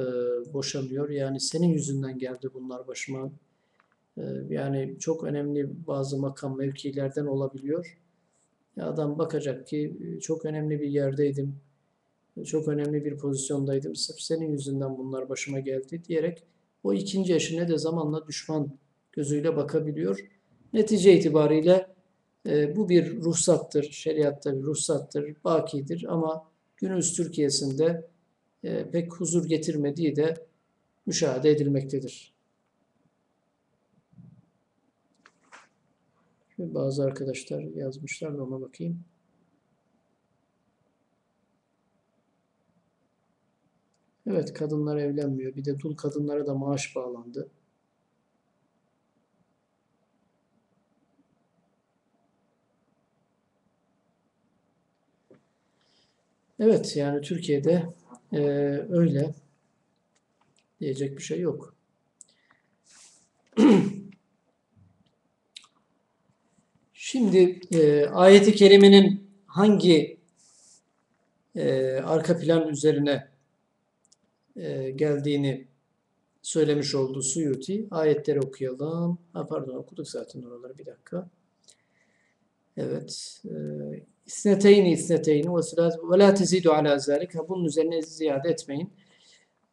boşanıyor. Yani senin yüzünden geldi bunlar başıma. E, yani çok önemli bazı makam mevkilerden olabiliyor. Adam bakacak ki e, çok önemli bir yerdeydim. Çok önemli bir pozisyondaydım. Sırf senin yüzünden bunlar başıma geldi diyerek o ikinci eşine de zamanla düşman gözüyle bakabiliyor. Netice itibariyle E, bu bir ruhsattır, şeriatta bir ruhsattır, bakidir ama günümüz Türkiye'sinde e, pek huzur getirmediği de müşahede edilmektedir. Şimdi bazı arkadaşlar yazmışlar da ona bakayım. Evet kadınlar evlenmiyor. Bir de dul kadınlara da maaş bağlandı. Evet yani Türkiye'de e, öyle diyecek bir şey yok. [clears throat] Şimdi e, ayeti kerimenin hangi e, arka plan üzerine e, geldiğini söylemiş olduğu Suyuti. Ayetleri okuyalım. Ha, pardon okuduk zaten oraları bir dakika. Evet. E, İsneteyni isneteyni ve ve la tezidu ala zalik. Bunun üzerine ziyade etmeyin.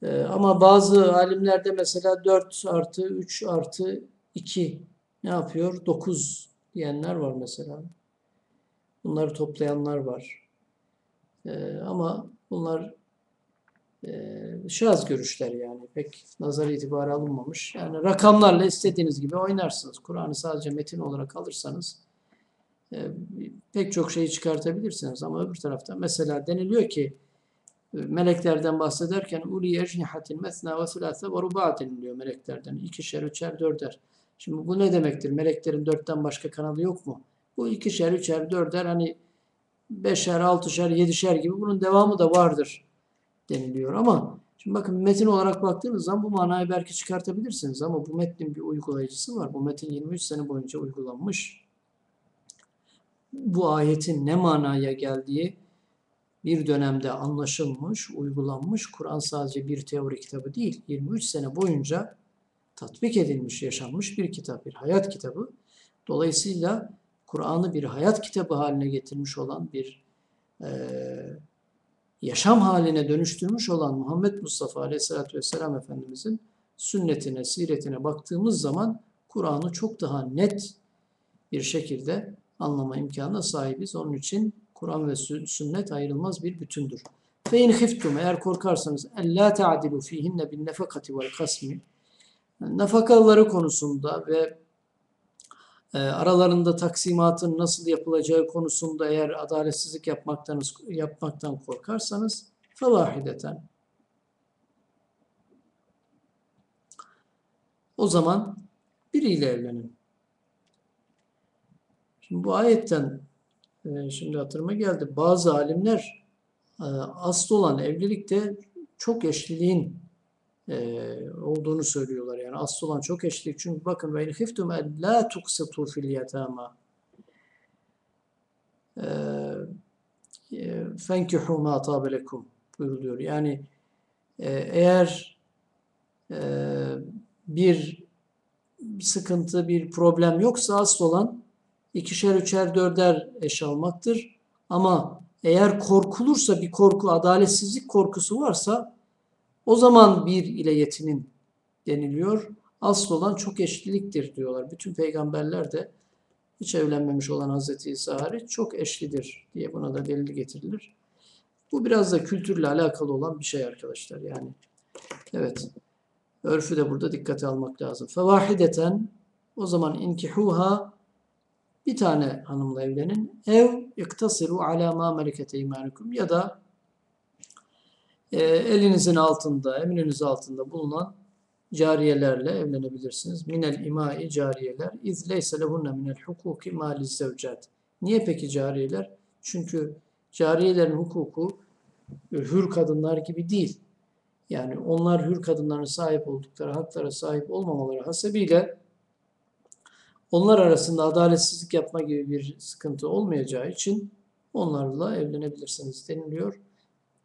E, ama bazı alimlerde mesela 4 artı 3 artı 2 ne yapıyor? 9 diyenler var mesela. Bunları toplayanlar var. E, ama bunlar şaz görüşler yani. Pek nazar itibarı alınmamış. Yani rakamlarla istediğiniz gibi oynarsınız. Kur'an'ı sadece metin olarak alırsanız e, pek çok şeyi çıkartabilirsiniz. Ama öbür tarafta mesela deniliyor ki e, meleklerden bahsederken uli ecnihatin mesna ve sülase ve ruba deniliyor meleklerden. İkişer, üçer, dörder. Şimdi bu ne demektir? Meleklerin dörtten başka kanalı yok mu? Bu ikişer, üçer, dörder hani beşer, altışer, yedişer gibi bunun devamı da vardır deniliyor ama şimdi bakın metin olarak baktığınız zaman bu manayı belki çıkartabilirsiniz ama bu metnin bir uygulayıcısı var. Bu metin 23 sene boyunca uygulanmış. Bu ayetin ne manaya geldiği bir dönemde anlaşılmış, uygulanmış. Kur'an sadece bir teori kitabı değil. 23 sene boyunca tatbik edilmiş, yaşanmış bir kitap, bir hayat kitabı. Dolayısıyla Kur'an'ı bir hayat kitabı haline getirmiş olan bir e, yaşam haline dönüştürmüş olan Muhammed Mustafa Aleyhisselatü Vesselam Efendimizin sünnetine, siretine baktığımız zaman Kur'an'ı çok daha net bir şekilde anlama imkanına sahibiz. Onun için Kur'an ve sünnet ayrılmaz bir bütündür. Fe in khiftum eğer korkarsanız la ta'dilu fihinne bin nefakati vel kasmi nafakaları konusunda ve e, aralarında taksimatın nasıl yapılacağı konusunda eğer adaletsizlik yapmaktan yapmaktan korkarsanız fevahideten o zaman biriyle evlenin. Şimdi bu ayetten e, şimdi hatırıma geldi. Bazı alimler e, asıl olan evlilikte çok eşliliğin e, olduğunu söylüyorlar. Yani asıl olan çok eşlik. Çünkü bakın ve en la tuqsitu fil yatama fenkihu ma tabelekum buyuruluyor. Yani e, eğer e, bir sıkıntı, bir problem yoksa asıl olan ikişer, üçer, dörder eş almaktır. Ama eğer korkulursa bir korku, adaletsizlik korkusu varsa o zaman bir ile yetinin deniliyor. Asıl olan çok eşliliktir diyorlar. Bütün peygamberler de hiç evlenmemiş olan Hazreti İsa hariç çok eşlidir diye buna da delil getirilir. Bu biraz da kültürle alakalı olan bir şey arkadaşlar yani. Evet. Örfü de burada dikkate almak lazım. Fevahideten o zaman inkihuha bir tane hanımla evlenin. Ev iktasiru ala ma melekete imanukum ya da e, elinizin altında, emriniz altında bulunan cariyelerle evlenebilirsiniz. Minel imai cariyeler. İz leyse lehunne minel hukuki mali zevcat. Niye peki cariyeler? Çünkü cariyelerin hukuku hür kadınlar gibi değil. Yani onlar hür kadınların sahip oldukları haklara sahip olmamaları hasebiyle onlar arasında adaletsizlik yapma gibi bir sıkıntı olmayacağı için onlarla evlenebilirsiniz deniliyor.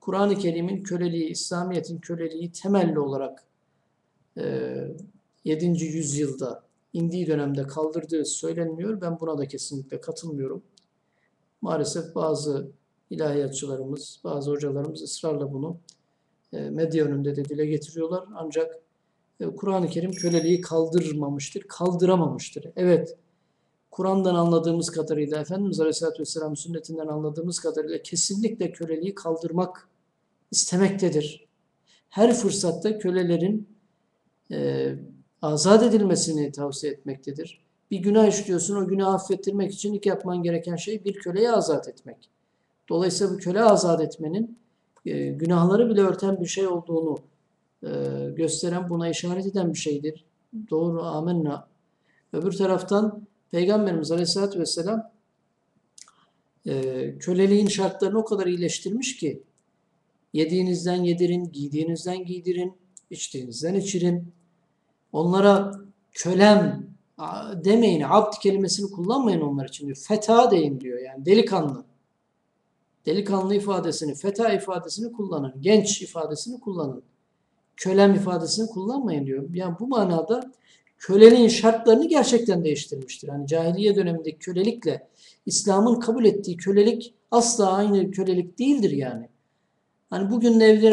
Kur'an-ı Kerim'in köleliği, İslamiyet'in köleliği temelli olarak e, 7. yüzyılda indiği dönemde kaldırdığı söylenmiyor. Ben buna da kesinlikle katılmıyorum. Maalesef bazı ilahiyatçılarımız, bazı hocalarımız ısrarla bunu e, medya önünde de dile getiriyorlar. Ancak Kur'an-ı Kerim köleliği kaldırmamıştır, kaldıramamıştır. Evet, Kur'an'dan anladığımız kadarıyla, Efendimiz Aleyhisselatü Vesselam sünnetinden anladığımız kadarıyla kesinlikle köleliği kaldırmak istemektedir. Her fırsatta kölelerin e, azat edilmesini tavsiye etmektedir. Bir günah işliyorsun, o günahı affettirmek için ilk yapman gereken şey bir köleyi azat etmek. Dolayısıyla bu köle azat etmenin e, günahları bile örten bir şey olduğunu gösteren, buna işaret eden bir şeydir. Doğru, amenna. Öbür taraftan Peygamberimiz Aleyhisselatü Vesselam e, köleliğin şartlarını o kadar iyileştirmiş ki yediğinizden yedirin, giydiğinizden giydirin, içtiğinizden içirin. Onlara kölem demeyin, abd kelimesini kullanmayın onlar için. Feta deyin diyor yani delikanlı. Delikanlı ifadesini, feta ifadesini kullanın. Genç ifadesini kullanın. Kölem ifadesini kullanmayın diyor. Yani bu manada köleliğin şartlarını gerçekten değiştirmiştir. Hani cahiliye dönemindeki kölelikle İslam'ın kabul ettiği kölelik asla aynı kölelik değildir yani. Hani bugün evlerimizde